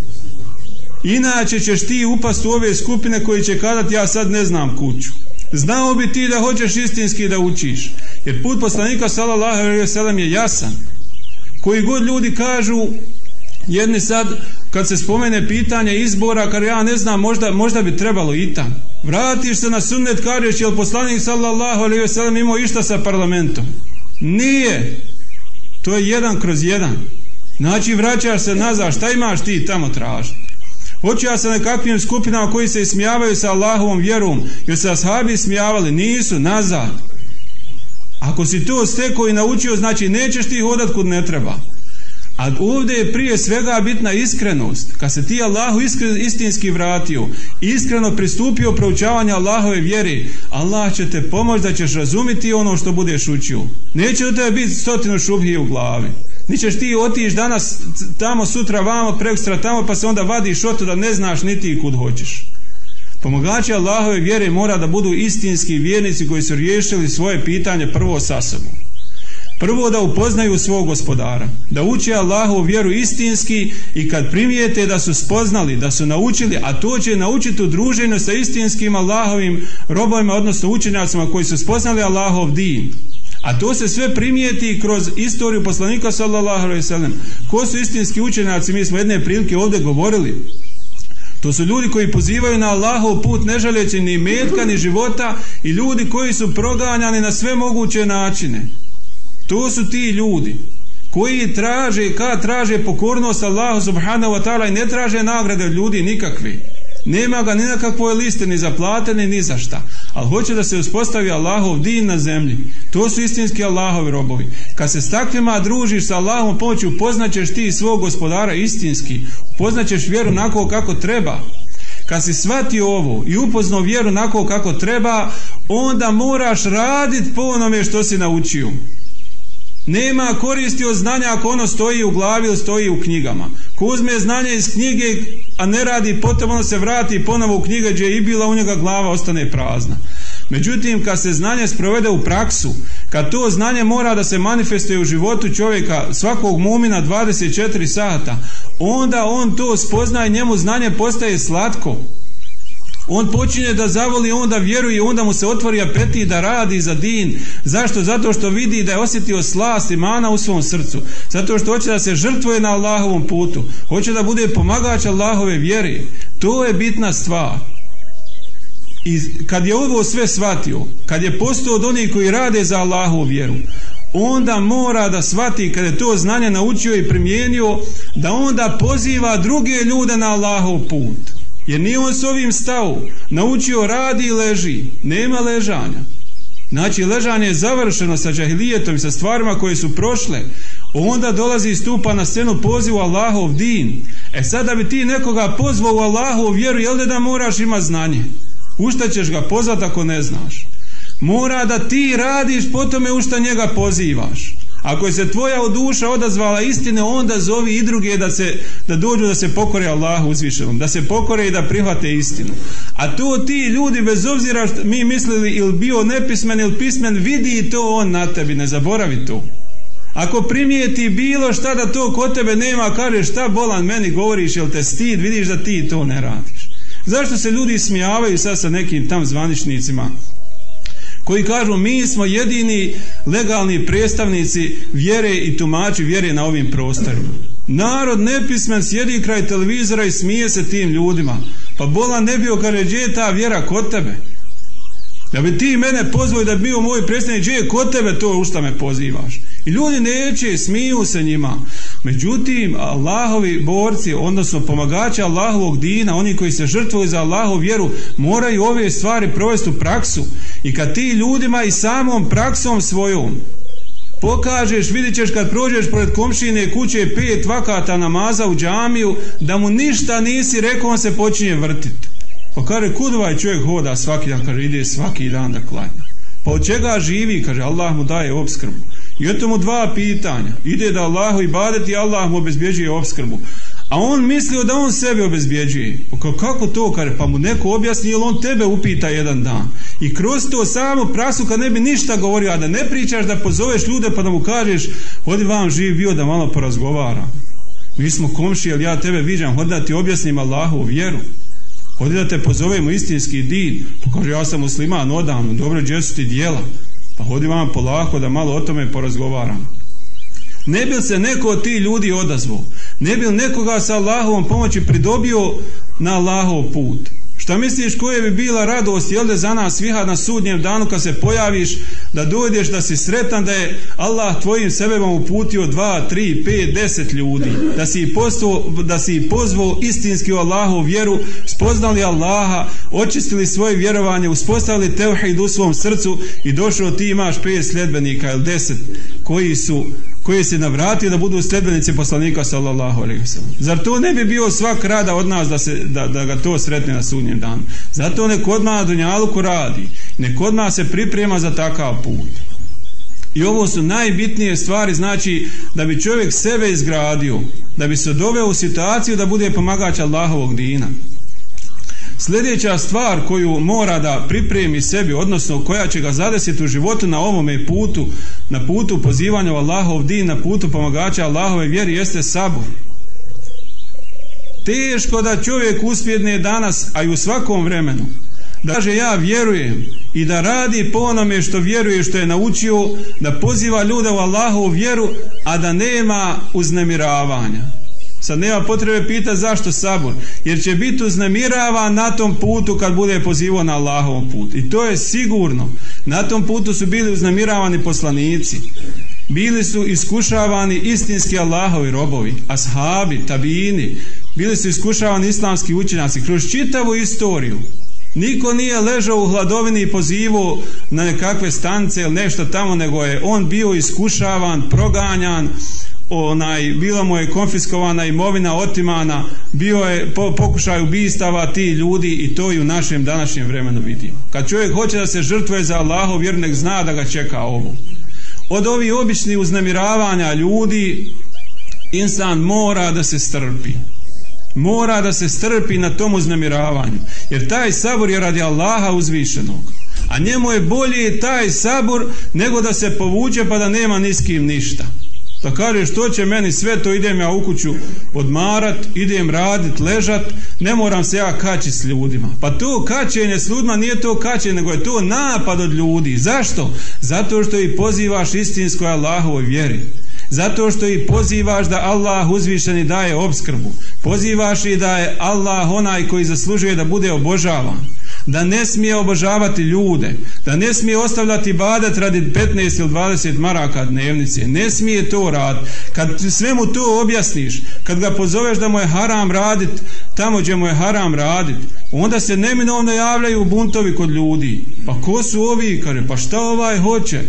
Inače ćeš ti upast u ove skupine koji će kazati ja sad ne znam kuću. Znao bi ti da hoćeš istinski da učiš. Jer put poslanika sallallahu alaihi wasallam je jasan. Koji god ljudi kažu jedni sad kad se spomene pitanje izbora kad ja ne znam možda, možda bi trebalo i tam. Vratiš se na sunnet kažeš je li poslanik sallallahu alaihi wasallam imao išta sa parlamentom? Nije. To je jedan kroz jedan. Znači vraćaš se nazad, šta imaš ti tamo traži? Hoću ja sa nekakvim skupinama koji se ismijavaju sa Allahovom vjerom, jer se ashabi smijavali, nisu, nazad. Ako si to stekao i naučio, znači nećeš ti hodat kud ne treba. A ovdje je prije svega bitna iskrenost. Kad se ti Allahu istinski vratio, iskreno pristupio proučavanju Allahove vjeri, Allah će te pomoći da ćeš razumiti ono što budeš učio. Neće u tebe biti stotinu šubhije u glavi. Ni ćeš ti otići danas tamo, sutra vamo, prekstra tamo, pa se onda vadiš od da ne znaš niti kud hoćeš. Pomagači Allahove vjere mora da budu istinski vjernici koji su riješili svoje pitanje prvo sa sobom. Prvo da upoznaju svog gospodara, da uče Allahu vjeru istinski i kad primijete da su spoznali, da su naučili, a to će naučiti u druženju sa istinskim Allahovim robovima, odnosno učenjacima koji su spoznali Allahov din. A to se sve primijeti kroz istoriju poslanika sallallahu alejhi ve Ko su istinski učenjaci? Mi smo jedne prilike ovdje govorili. To su ljudi koji pozivaju na Allahov put ne želeći ni metka ni života i ljudi koji su proganjani na sve moguće načine. To su ti ljudi koji traže, kad traže pokornost Allahu subhanahu wa ta'ala i ne traže nagrade od ljudi nikakve. Nema ga ni na kakvoj liste, ni za platene, ni za šta. Ali hoće da se uspostavi Allahov din na zemlji. To su istinski Allahovi robovi. Kad se s takvima družiš sa Allahom pomoći, upoznaćeš ti svog gospodara istinski. Upoznaćeš vjeru onako kako treba. Kad si shvatio ovo i upoznao vjeru onako kako treba, onda moraš raditi po onome što si naučio. Nema koristi od znanja ako ono stoji u glavi ili stoji u knjigama. Ko uzme znanje iz knjige, a ne radi, potom ono se vrati ponovo u knjige gdje je i bila u njega glava ostane prazna. Međutim, kad se znanje sprovede u praksu, kad to znanje mora da se manifestuje u životu čovjeka, svakog mumina 24 sata, onda on to spozna i njemu znanje postaje slatko. On počinje da zavoli, onda vjeruje, onda mu se otvori apetit da radi za din. Zašto? Zato što vidi da je osjetio slast i mana u svom srcu. Zato što hoće da se žrtvuje na Allahovom putu. Hoće da bude pomagač Allahove vjere. To je bitna stvar. I kad je ovo sve shvatio, kad je postao od onih koji rade za Allahovu vjeru, onda mora da shvati kad je to znanje naučio i primijenio, da onda poziva druge ljude na Allahov put. Jer nije on s ovim stao. Naučio radi i leži. Nema ležanja. Znači ležanje je završeno sa džahilijetom i sa stvarima koje su prošle. Onda dolazi i stupa na scenu pozivu Allahov din. E sad da bi ti nekoga pozvao u Allahov vjeru, jel da moraš ima znanje? U šta ćeš ga pozvati ako ne znaš? Mora da ti radiš po tome u šta njega pozivaš. Ako se tvoja duša odazvala istine, onda zovi i druge da, se, da dođu da se pokore Allahu uzvišenom, da se pokore i da prihvate istinu. A to ti ljudi, bez obzira što mi mislili ili bio nepismen ili pismen, vidi to on na tebi, ne zaboravi to. Ako primijeti bilo šta da to kod tebe nema, kaže šta bolan meni govoriš, jel te stid, vidiš da ti to ne radiš. Zašto se ljudi smijavaju sad sa nekim tam zvaničnicima? Koji kažu mi smo jedini legalni predstavnici vjere i tumači vjere na ovim prostorima. Narod nepismen sjedi kraj televizora i smije se tim ljudima. Pa bola ne bio kaže gdje je ta vjera kod tebe? Da bi ti mene pozvao da bi bio moj predstavnik, gdje je kod tebe to u šta me pozivaš? I ljudi neće, smiju se njima. Međutim, Allahovi borci, odnosno pomagači Allahovog dina, oni koji se žrtvuju za Allahovu vjeru, moraju ove stvari provesti u praksu. I kad ti ljudima i samom praksom svojom pokažeš, vidit ćeš kad prođeš pored komšine kuće pet vakata namaza u džamiju, da mu ništa nisi rekao, on se počinje vrtiti. Pa kaže, kud ovaj čovjek hoda svaki dan? Kaže, ide svaki dan da klanja. Pa od čega živi? Kaže, Allah mu daje obskrbu. I eto mu dva pitanja. Ide da Allahu i badeti, Allah mu obezbjeđuje obskrbu. A on mislio da on sebe obezbjeđuje. Pa kako to? Kaže, pa mu neko objasni ili on tebe upita jedan dan. I kroz to samo prasu kad ne bi ništa govorio, a da ne pričaš da pozoveš ljude pa da mu kažeš odi vam živ bio da malo porazgovara. Mi smo komši, ali ja tebe viđam, hodi da ti objasnim Allahu vjeru. Hodi da te pozovemo istinski din. Pa kaže, ja sam musliman odavno, dobro, gdje su ti dijela? Pa hodi vam polako da malo o tome porazgovaram. Ne bi se neko od ti ljudi odazvao? Ne bi nekoga sa Allahovom pomoći pridobio na Allahov put? Šta misliš koja bi bila radost, jel da za nas sviha na sudnjem danu kad se pojaviš, da dođeš da si sretan da je Allah tvojim sebebom uputio dva, tri, pet, deset ljudi, da si pozvao, da si pozvao istinski u Allahu vjeru, spoznali Allaha, očistili svoje vjerovanje, uspostavili tevhid u svom srcu i došao ti imaš pet sljedbenika ili deset koji su koji se navratio da budu sljedbenici poslanika sallallahu alaihi. Zar to ne bi bio svak rada od nas da, se, da, da ga to sretne na sudnjem danu? Zato nek odmah na Dunjaluku radi. Nek odmah se priprema za takav put. I ovo su najbitnije stvari, znači da bi čovjek sebe izgradio, da bi se doveo u situaciju da bude pomagač Allahovog dina. Sljedeća stvar koju mora da pripremi sebi, odnosno koja će ga zadesiti u životu na ovome putu, na putu pozivanja Allahov din, na putu pomagača Allahove vjeri, jeste sabor. Teško da čovjek uspjedne danas, a i u svakom vremenu, da kaže ja vjerujem i da radi po onome što vjeruje, što je naučio, da poziva ljude u Allahovu vjeru, a da nema uznemiravanja. Sad nema potrebe pitati zašto sabor, jer će biti uznemiravan na tom putu kad bude pozivao na Allahovom put. I to je sigurno. Na tom putu su bili uznemiravani poslanici. Bili su iskušavani istinski Allahovi robovi, ashabi, tabini. Bili su iskušavani islamski učenjaci kroz čitavu istoriju. Niko nije ležao u hladovini i pozivao na nekakve stance ili nešto tamo, nego je on bio iskušavan, proganjan, onaj, bila mu je konfiskovana imovina, otimana, bio je po, pokušaj ubistava ti ljudi i to i u našem današnjem vremenu vidimo. Kad čovjek hoće da se žrtvuje za Allahov vjernik zna da ga čeka ovo. Od ovih običnih uznemiravanja ljudi insan mora da se strpi. Mora da se strpi na tom uznemiravanju. Jer taj sabor je radi Allaha uzvišenog. A njemu je bolje taj sabor nego da se povuče pa da nema ni ništa. Da kaže što će meni sve to idem ja u kuću odmarat, idem radit, ležat, ne moram se ja kaći s ljudima. Pa to kaćenje s ljudima nije to kaćenje, nego je to napad od ljudi. Zašto? Zato što ih pozivaš istinskoj Allahovoj vjeri. Zato što ih pozivaš da Allah uzvišeni daje obskrbu. Pozivaš i da je Allah onaj koji zaslužuje da bude obožavan da ne smije obožavati ljude, da ne smije ostavljati badet radi 15 ili 20 maraka dnevnice, ne smije to raditi. Kad sve mu to objasniš, kad ga pozoveš da mu je haram radit tamo gdje mu je haram radit, onda se neminovno javljaju buntovi kod ljudi. Pa ko su ovi, kare, pa šta ovaj hoće?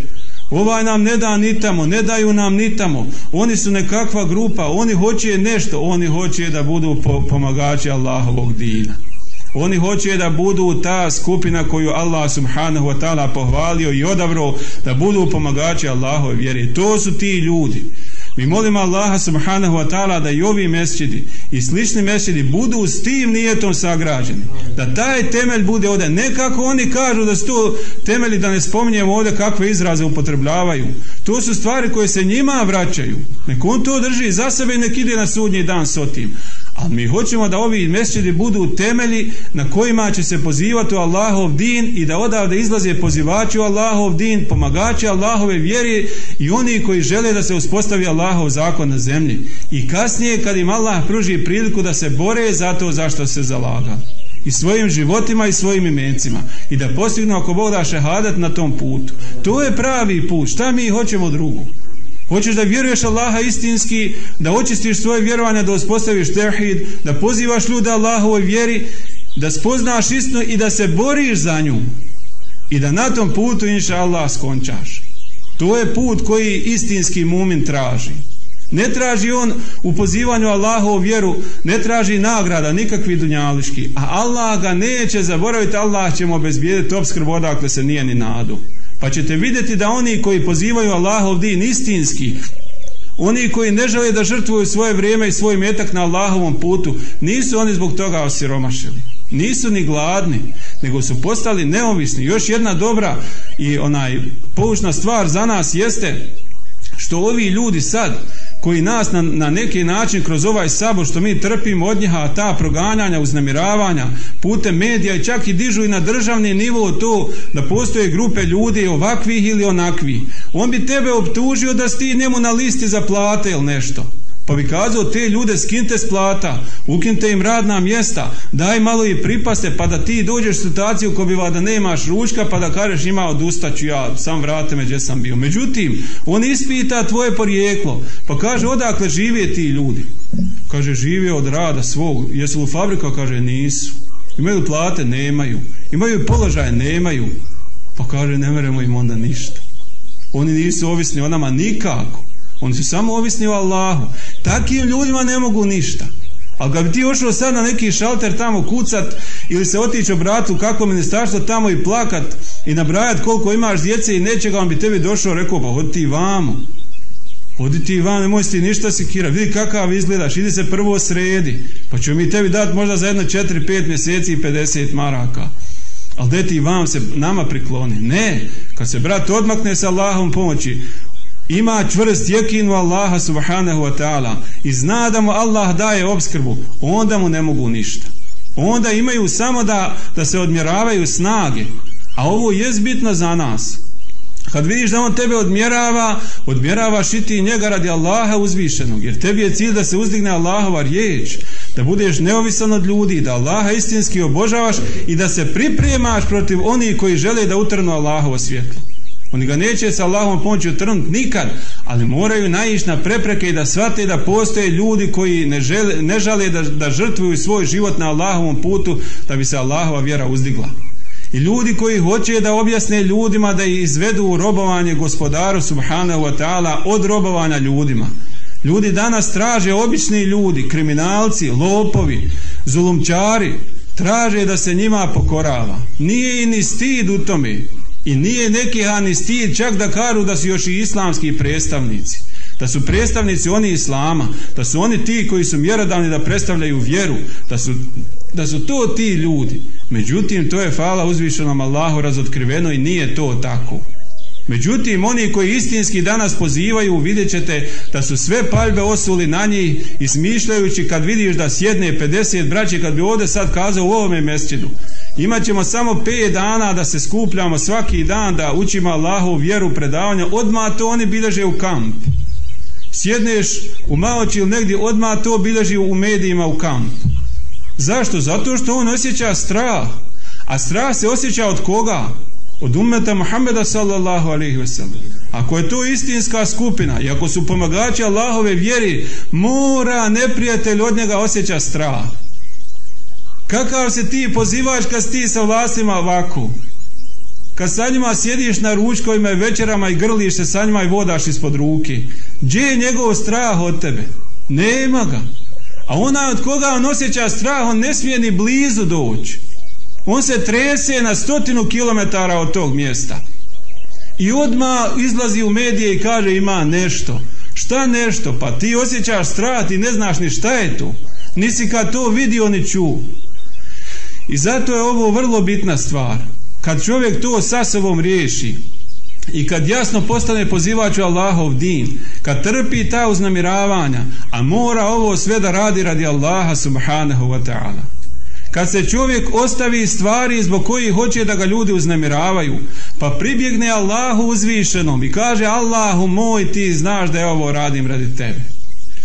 Ovaj nam ne da ni tamo, ne daju nam ni tamo. Oni su nekakva grupa, oni hoće nešto, oni hoće da budu pomagači Allahovog dina. Oni hoće da budu ta skupina koju Allah subhanahu wa ta'ala pohvalio i odabrao da budu pomagači Allahove vjere. To su ti ljudi. Mi molimo Allaha subhanahu wa ta'ala da i ovi mesčidi i slični mesčidi budu s tim nijetom sagrađeni. Da taj temelj bude ovdje. Ne kako oni kažu da su to temelji, da ne spominjemo ovdje kakve izraze upotrebljavaju. To su stvari koje se njima vraćaju. Nek on to drži za sebe i nek ide na sudnji dan s otim. Ali mi hoćemo da ovi mesčidi budu temelji na kojima će se pozivati u Allahov din i da odavde izlaze pozivači u Allahov din, pomagači Allahove vjeri i oni koji žele da se uspostavi Allahov zakon na zemlji. I kasnije kad im Allah pruži priliku da se bore za to zašto se zalaga. I svojim životima i svojim imencima. I da postignu ako Bog da šehadat na tom putu. To je pravi put. Šta mi hoćemo drugo? Hoćeš da vjeruješ Allaha istinski, da očistiš svoje vjerovanje, da uspostaviš tevhid, da pozivaš ljude Allahovoj vjeri, da spoznaš istinu i da se boriš za nju. I da na tom putu, inša Allah, skončaš. To je put koji istinski mumin traži. Ne traži on u pozivanju Allahovu vjeru, ne traži nagrada, nikakvi dunjališki. A Allah ga neće zaboraviti, Allah će mu obezbijediti obskrbu odakle se nije ni nadu. Pa ćete vidjeti da oni koji pozivaju Allahov din istinski, oni koji ne žele da žrtvuju svoje vrijeme i svoj metak na Allahovom putu, nisu oni zbog toga osiromašili. Nisu ni gladni, nego su postali neovisni. Još jedna dobra i onaj poučna stvar za nas jeste što ovi ljudi sad koji nas na, na neki način kroz ovaj sabor što mi trpimo od njiha ta proganjanja, uznemiravanja putem medija i čak i dižu i na državni nivo to da postoje grupe ljudi ovakvih ili onakvih. On bi tebe optužio da si ti njemu na listi za plate ili nešto. Pa bi kazao te ljude skinte s plata, ukinte im radna mjesta, daj malo i pripaste pa da ti dođeš u situaciju ko biva da nemaš ručka pa da kažeš ima odustaću ja, sam vrate me gdje sam bio. Međutim, on ispita tvoje porijeklo, pa kaže odakle žive ti ljudi. Kaže žive od rada svog, jesu u fabrika? Kaže nisu. Imaju plate? Nemaju. Imaju položaje? Nemaju. Pa kaže ne meremo im onda ništa. Oni nisu ovisni o nama nikako. Oni su samo ovisni o Allahu. Takim ljudima ne mogu ništa. Ali kad bi ti ošao sad na neki šalter tamo kucat ili se otići bratu kako ministarstvo tamo i plakat i nabrajat koliko imaš djece i nečega on bi tebi došao rekao pa hodi ti vamo. Hodi ti van, nemoj ti ništa sikira, vidi kakav izgledaš, idi se prvo sredi, pa ćemo mi tebi dati možda za jedno 4-5 mjeseci i 50 maraka. Ali de ti vam se nama prikloni. Ne, kad se brat odmakne sa Allahom pomoći, ima čvrst jekinu Allaha subhanahu wa ta'ala i zna da mu Allah daje obskrbu, onda mu ne mogu ništa. Onda imaju samo da, da se odmjeravaju snage. A ovo je bitno za nas. Kad vidiš da on tebe odmjerava, odmjeravaš i ti njega radi Allaha uzvišenog. Jer tebi je cilj da se uzdigne Allahova riječ, da budeš neovisan od ljudi, da Allaha istinski obožavaš i da se pripremaš protiv onih koji žele da utrnu Allahovo svjetlo. Oni ga neće sa Allahom pomoći utrnuti nikad, ali moraju naići na prepreke i da shvate da postoje ljudi koji ne, žele, ne žale da, da žrtvuju svoj život na Allahovom putu da bi se Allahova vjera uzdigla. I ljudi koji hoće da objasne ljudima da izvedu u robovanje gospodaru subhanahu wa ta'ala od robovanja ljudima. Ljudi danas traže, obični ljudi, kriminalci, lopovi, zulumčari, traže da se njima pokorava. Nije i ni stid u tome. I nije neki ni stid čak da kažu da su još i islamski predstavnici. Da su predstavnici oni islama, da su oni ti koji su mjerodavni da predstavljaju vjeru, da su, da su to ti ljudi. Međutim, to je fala uzvišenom Allahu razotkriveno i nije to tako. Međutim, oni koji istinski danas pozivaju, vidjet ćete da su sve paljbe osuli na njih i smišljajući kad vidiš da sjedne 50 braće, kad bi ovdje sad kazao u ovome mjesečidu, imat ćemo samo 5 dana da se skupljamo svaki dan, da učimo Allahu vjeru predavanja, odmah to oni bilježe u kamp. Sjedneš u Maoči ili negdje, odmah to bilježi u medijima u kamp. Zašto? Zato što on osjeća strah. A strah se osjeća od koga? Od umeta Muhammeda sallallahu alaihi wasallam. Ako je to istinska skupina i ako su pomagači Allahove vjeri, mora neprijatelj od njega osjeća strah. Kakav se ti pozivaš kad ti sa vlastima ovako? Kad sa njima sjediš na ručkovima i večerama i grliš se sa njima i vodaš ispod ruke. Gdje je njegov strah od tebe? Nema ga. A ona od koga on osjeća strah, on ne smije ni blizu doći. On se trese na stotinu kilometara od tog mjesta. I odmah izlazi u medije i kaže ima nešto. Šta nešto? Pa ti osjećaš strah, i ne znaš ni šta je to. Nisi kad to vidio ni čuo. I zato je ovo vrlo bitna stvar. Kad čovjek to sa sobom riješi i kad jasno postane pozivač Allahov din, kad trpi ta uznamiravanja, a mora ovo sve da radi radi Allaha subhanahu wa ta'ala. Kad se čovjek ostavi stvari zbog kojih hoće da ga ljudi uznamiravaju, pa pribjegne Allahu uzvišenom i kaže Allahu moj ti znaš da ja ovo radim radi tebe.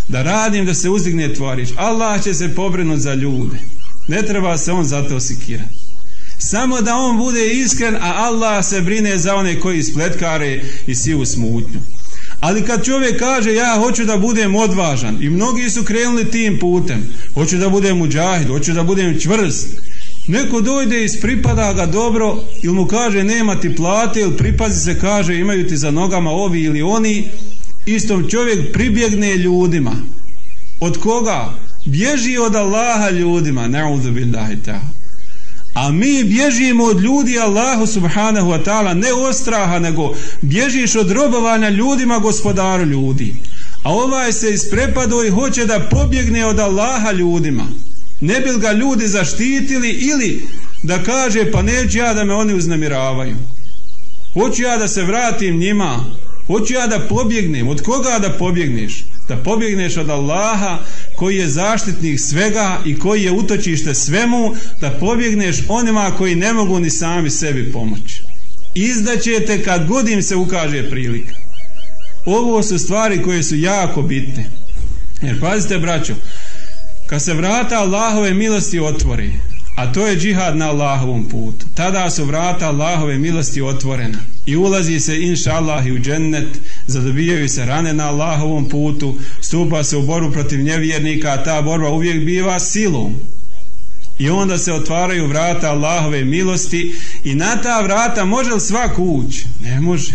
Da radim da se uzdigne tvoriš. Allah će se pobrinuti za ljude. Ne treba se on za to sikirati. Samo da on bude iskren, a Allah se brine za one koji spletkare i sivu smutnju. Ali kad čovjek kaže ja hoću da budem odvažan i mnogi su krenuli tim putem, hoću da budem muđahid, hoću da budem čvrst, neko dojde i pripada ga dobro ili mu kaže nema ti plate ili pripazi se kaže imaju ti za nogama ovi ili oni, istom čovjek pribjegne ljudima. Od koga? Bježi od Allaha ljudima, na'udhu billahi ta'ala. A mi bježimo od ljudi Allahu subhanahu wa ta'ala, ne od straha, nego bježiš od robovanja ljudima, gospodaru ljudi. A ovaj se isprepado i hoće da pobjegne od Allaha ljudima. Ne bi ga ljudi zaštitili ili da kaže pa neću ja da me oni uznemiravaju. Hoću ja da se vratim njima. Hoću ja da pobjegnem. Od koga da pobjegneš? Da pobjegneš od Allaha koji je zaštitnik svega i koji je utočište svemu, da pobjegneš onima koji ne mogu ni sami sebi pomoći. Izdaćete kad god im se ukaže prilika. Ovo su stvari koje su jako bitne. Jer pazite braćo, kad se vrata Allahove milosti otvori, a to je džihad na Allahovom putu, tada su vrata Allahove milosti otvorena i ulazi se inša Allah i u džennet, zadobijaju se rane na Allahovom putu, stupa se u borbu protiv nevjernika, a ta borba uvijek biva silom. I onda se otvaraju vrata Allahove milosti i na ta vrata može li svak ući? Ne može.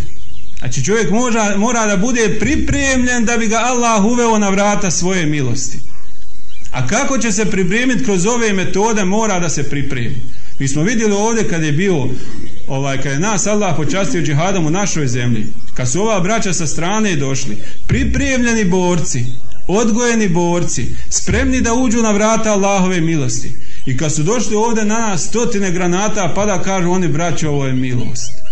Znači čovjek mora, mora da bude pripremljen da bi ga Allah uveo na vrata svoje milosti. A kako će se pripremiti kroz ove metode mora da se pripremi. Mi smo vidjeli ovdje kad je bio ovaj, kad je nas Allah počastio džihadom u našoj zemlji, kad su ova braća sa strane došli, pripremljeni borci, odgojeni borci, spremni da uđu na vrata Allahove milosti. I kad su došli ovdje na nas stotine granata, pa da kažu oni braće ovo je milost.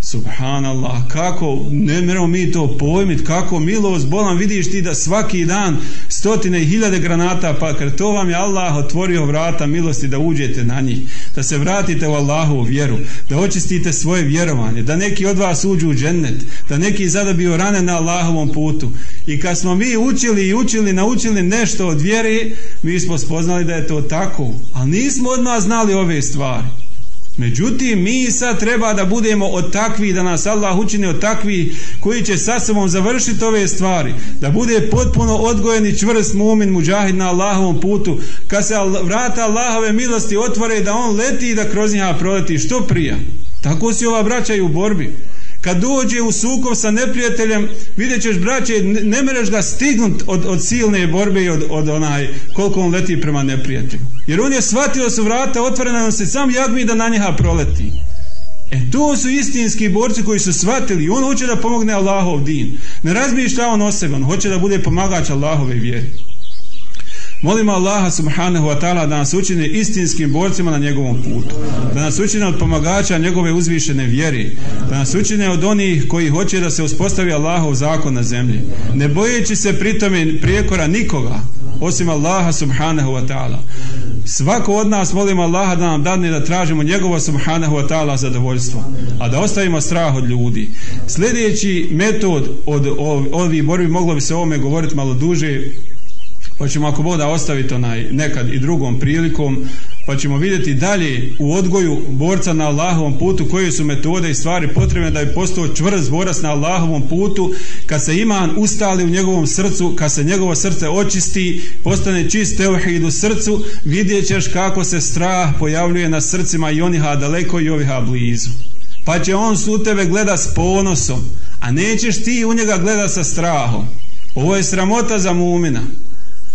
Subhanallah, kako, ne moramo mi to pojmiti, kako milost bolan, vidiš ti da svaki dan stotine i hiljade granata, pa kad to vam je Allah otvorio vrata milosti da uđete na njih, da se vratite u Allahovu vjeru, da očistite svoje vjerovanje, da neki od vas uđu u džennet, da neki zadobiju rane na Allahovom putu. I kad smo mi učili i učili, naučili nešto od vjere, mi smo spoznali da je to tako, ali nismo odmah znali ove stvari. Međutim, mi sad treba da budemo od takvi, da nas Allah učini od takvi koji će sa sobom završiti ove stvari, da bude potpuno odgojen i čvrst mumin muđahid na Allahovom putu, kad se vrata Allahove milosti otvore da on leti i da kroz njega proleti što prija. Tako si ova braća i u borbi. Kad dođe u sukob sa neprijateljem, vidjet ćeš braće, ne mereš ga stignut od, od silne borbe i od, od onaj, koliko on leti prema neprijatelju. Jer on je shvatio da su vrata otvorena, on se sam jagmi da na njega proleti. E to su istinski borci koji su shvatili. On hoće da pomogne Allahov din. Ne razmišlja on o sebi, on hoće da bude pomagač Allahove vjeri. Molimo Allaha subhanahu wa ta'ala da nas učine istinskim borcima na njegovom putu. Da nas učine od pomagača njegove uzvišene vjeri. Da nas učine od onih koji hoće da se uspostavi Allahov zakon na zemlji. Ne bojeći se pritome prijekora nikoga osim Allaha subhanahu wa ta'ala. Svako od nas molimo Allaha da nam dadne da tražimo njegovo subhanahu wa ta'ala zadovoljstvo, a da ostavimo strah od ljudi. Sljedeći metod od ovih borbi moglo bi se o ovome govoriti malo duže, pa ćemo ako Bog da ostaviti onaj nekad i drugom prilikom, pa ćemo vidjeti dalje u odgoju borca na Allahovom putu koje su metode i stvari potrebne da bi postao čvrst borac na Allahovom putu kad se iman ustali u njegovom srcu, kad se njegovo srce očisti, postane čist teuhid u srcu, vidjet ćeš kako se strah pojavljuje na srcima i oniha daleko i oviha blizu. Pa će on su tebe gleda s ponosom, a nećeš ti u njega gleda sa strahom. Ovo je sramota za mumina.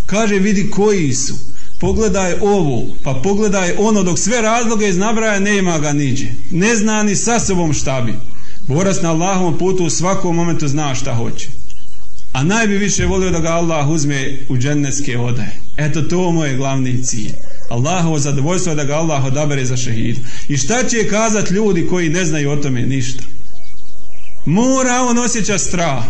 Kaže vidi koji su. Pogledaj ovo, pa pogledaj ono dok sve razloge iz nabraja nema ga niđe. Ne zna ni sa sobom šta bi. Borac na Allahovom putu u svakom momentu zna šta hoće. A najbi više volio da ga Allah uzme u džennetske odaje. Eto to mu je glavni cilj. Allahovo zadovoljstvo je da ga Allah odabere za šehid. I šta će kazat ljudi koji ne znaju o tome ništa? Mora on osjeća strah.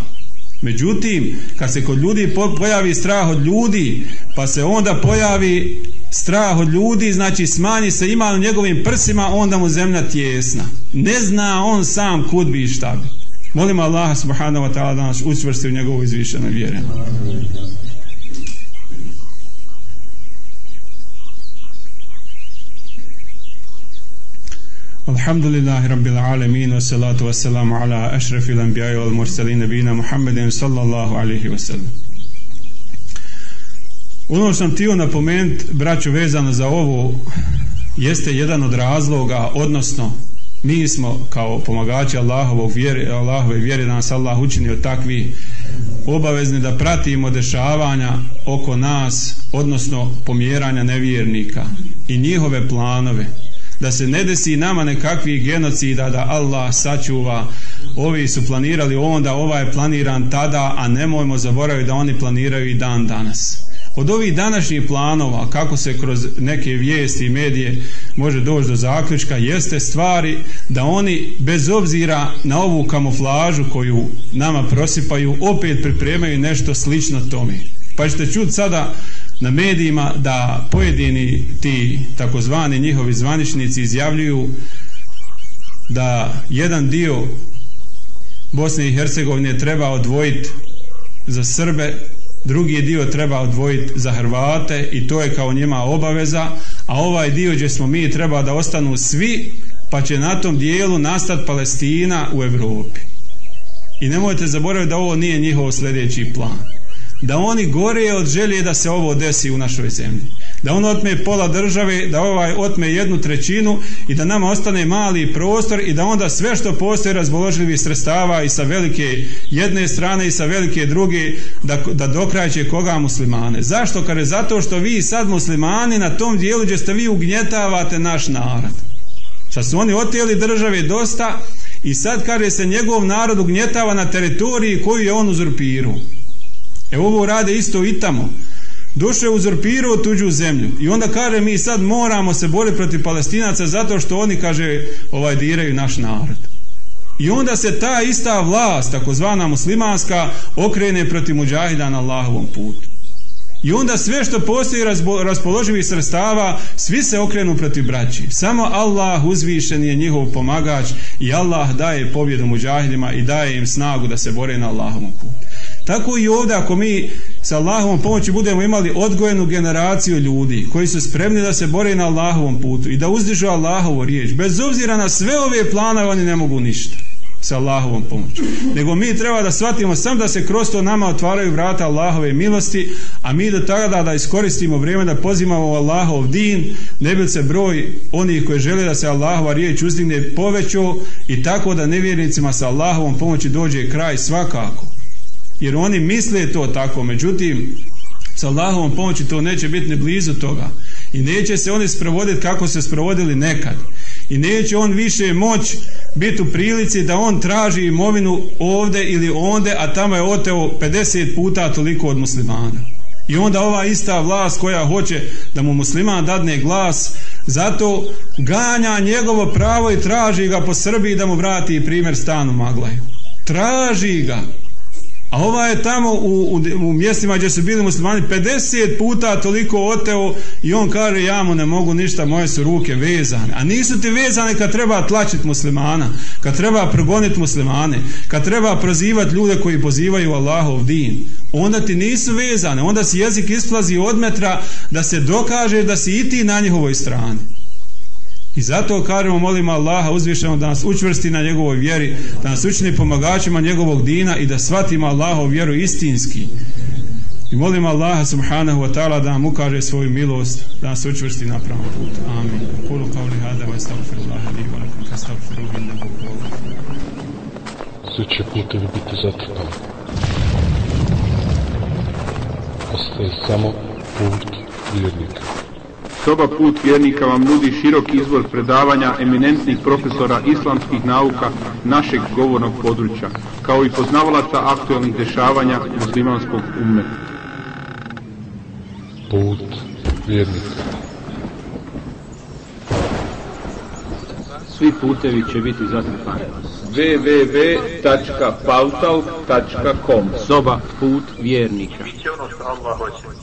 Međutim, kad se kod ljudi pojavi strah od ljudi, pa se onda pojavi strah od ljudi, znači smanji se ima u njegovim prsima, onda mu zemlja tjesna. Ne zna on sam kud bi i šta bi. Molimo Allah subhanahu wa ta'ala da nas učvrsti u njegovu izvišenu vjeru. Alhamdulillahi Rabbil Alamin wa salatu wa salamu ala ašrafil anbijaja wal mursalin nabina Muhammedin sallallahu alayhi wa sallam. Ono što sam htio napomenuti, braću, vezano za ovo, jeste jedan od razloga, odnosno mi smo kao pomagači Allahovog vjeri, Allahove vjere da nas Allah učini od takvi obavezni da pratimo dešavanja oko nas, odnosno pomjeranja nevjernika i njihove planove da se ne desi nama nekakvih genocida da Allah sačuva. Ovi su planirali onda ovaj je planiran tada a nemojmo zaboraviti da oni planiraju i dan danas. Od ovih današnjih planova kako se kroz neke vijesti i medije može doći do zaključka jeste stvari da oni bez obzira na ovu kamuflažu koju nama prosipaju opet pripremaju nešto slično tome. Pa ćete čuti sada na medijima da pojedini ti takozvani njihovi zvaničnici izjavljuju da jedan dio Bosne i Hercegovine treba odvojiti za Srbe drugi dio treba odvojiti za Hrvate i to je kao njima obaveza, a ovaj dio gdje smo mi treba da ostanu svi, pa će na tom dijelu nastati Palestina u Europi. I nemojte zaboraviti da ovo nije njihov sljedeći plan. Da oni gore od želje da se ovo desi u našoj zemlji. Da on otme pola države, da ovaj otme jednu trećinu i da nama ostane mali prostor i da onda sve što postoji razboložljivih sredstava i sa velike jedne strane i sa velike druge da, da dokraće koga muslimane. Zašto? Kare zato što vi sad muslimani na tom dijelu gdje ste vi ugnjetavate naš narod. Sad su oni otijeli države dosta i sad kaže se njegov narod ugnjetava na teritoriji koju je on uzurpirao. E ovo rade isto i tamo. Došao je uzurpirao tuđu zemlju i onda kaže mi sad moramo se boriti protiv palestinaca zato što oni kaže ovaj diraju naš narod. I onda se ta ista vlast, takozvana muslimanska, okrene protiv muđahida na Allahovom putu. I onda sve što postoji raspoloživih sredstava, svi se okrenu protiv braći. Samo Allah uzvišen je njihov pomagač i Allah daje pobjedu muđahidima i daje im snagu da se bore na Allahovom putu. Tako i ovdje ako mi sa Allahovom pomoći budemo imali odgojenu generaciju ljudi koji su spremni da se bore na Allahovom putu i da uzdižu Allahovu riječ. Bez obzira na sve ove planove oni ne mogu ništa sa Allahovom pomoći. Nego mi treba da shvatimo sam da se kroz to nama otvaraju vrata Allahove milosti, a mi do tada da iskoristimo vrijeme da pozivamo Allahov din, ne bi se broj onih koji žele da se Allahova riječ uzdigne povećao i tako da nevjernicima sa Allahovom pomoći dođe kraj svakako jer oni misle to tako, međutim sa Allahovom pomoći to neće biti ni blizu toga i neće se oni sprovoditi kako se sprovodili nekad i neće on više moć biti u prilici da on traži imovinu ovdje ili onde, a tamo je oteo 50 puta toliko od muslimana. I onda ova ista vlast koja hoće da mu musliman dadne glas, zato ganja njegovo pravo i traži ga po Srbiji da mu vrati primjer stanu Maglaju. Traži ga. A ova je tamo u, u, u, mjestima gdje su bili muslimani 50 puta toliko oteo i on kaže ja mu ne mogu ništa, moje su ruke vezane. A nisu ti vezane kad treba tlačiti muslimana, kad treba progoniti muslimane, kad treba prozivati ljude koji pozivaju Allahov din. Onda ti nisu vezane, onda si jezik isplazi od metra da se dokaže da si i ti na njihovoj strani. I zato kažemo, molimo Allaha uzvišeno da nas učvrsti na njegovoj vjeri, da nas učini pomagačima njegovog dina i da shvatimo Allahov vjeru istinski. I molimo Allaha subhanahu wa ta'ala da nam ukaže svoju milost, da nas učvrsti na pravom putu. Amin. Kulu qavli hada wa astagfirullaha li wa lakum astagfiruhu innahu Sve će putevi biti zatrpani. Ostaje samo put vjernika. Soba put vjernika vam nudi širok izbor predavanja eminentnih profesora islamskih nauka našeg govornog područja, kao i poznavalaca aktualnih dešavanja muslimanskog ummeta. Put vjernika. Svi putevi će biti zatrpani. www.pautal.com Soba put vjernika. Biće ono što Allah hoće,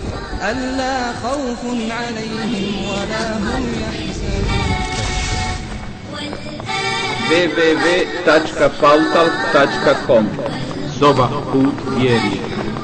ألا خوف عليهم ولا هم يحزنون www.pautal.com Soba put vjernika.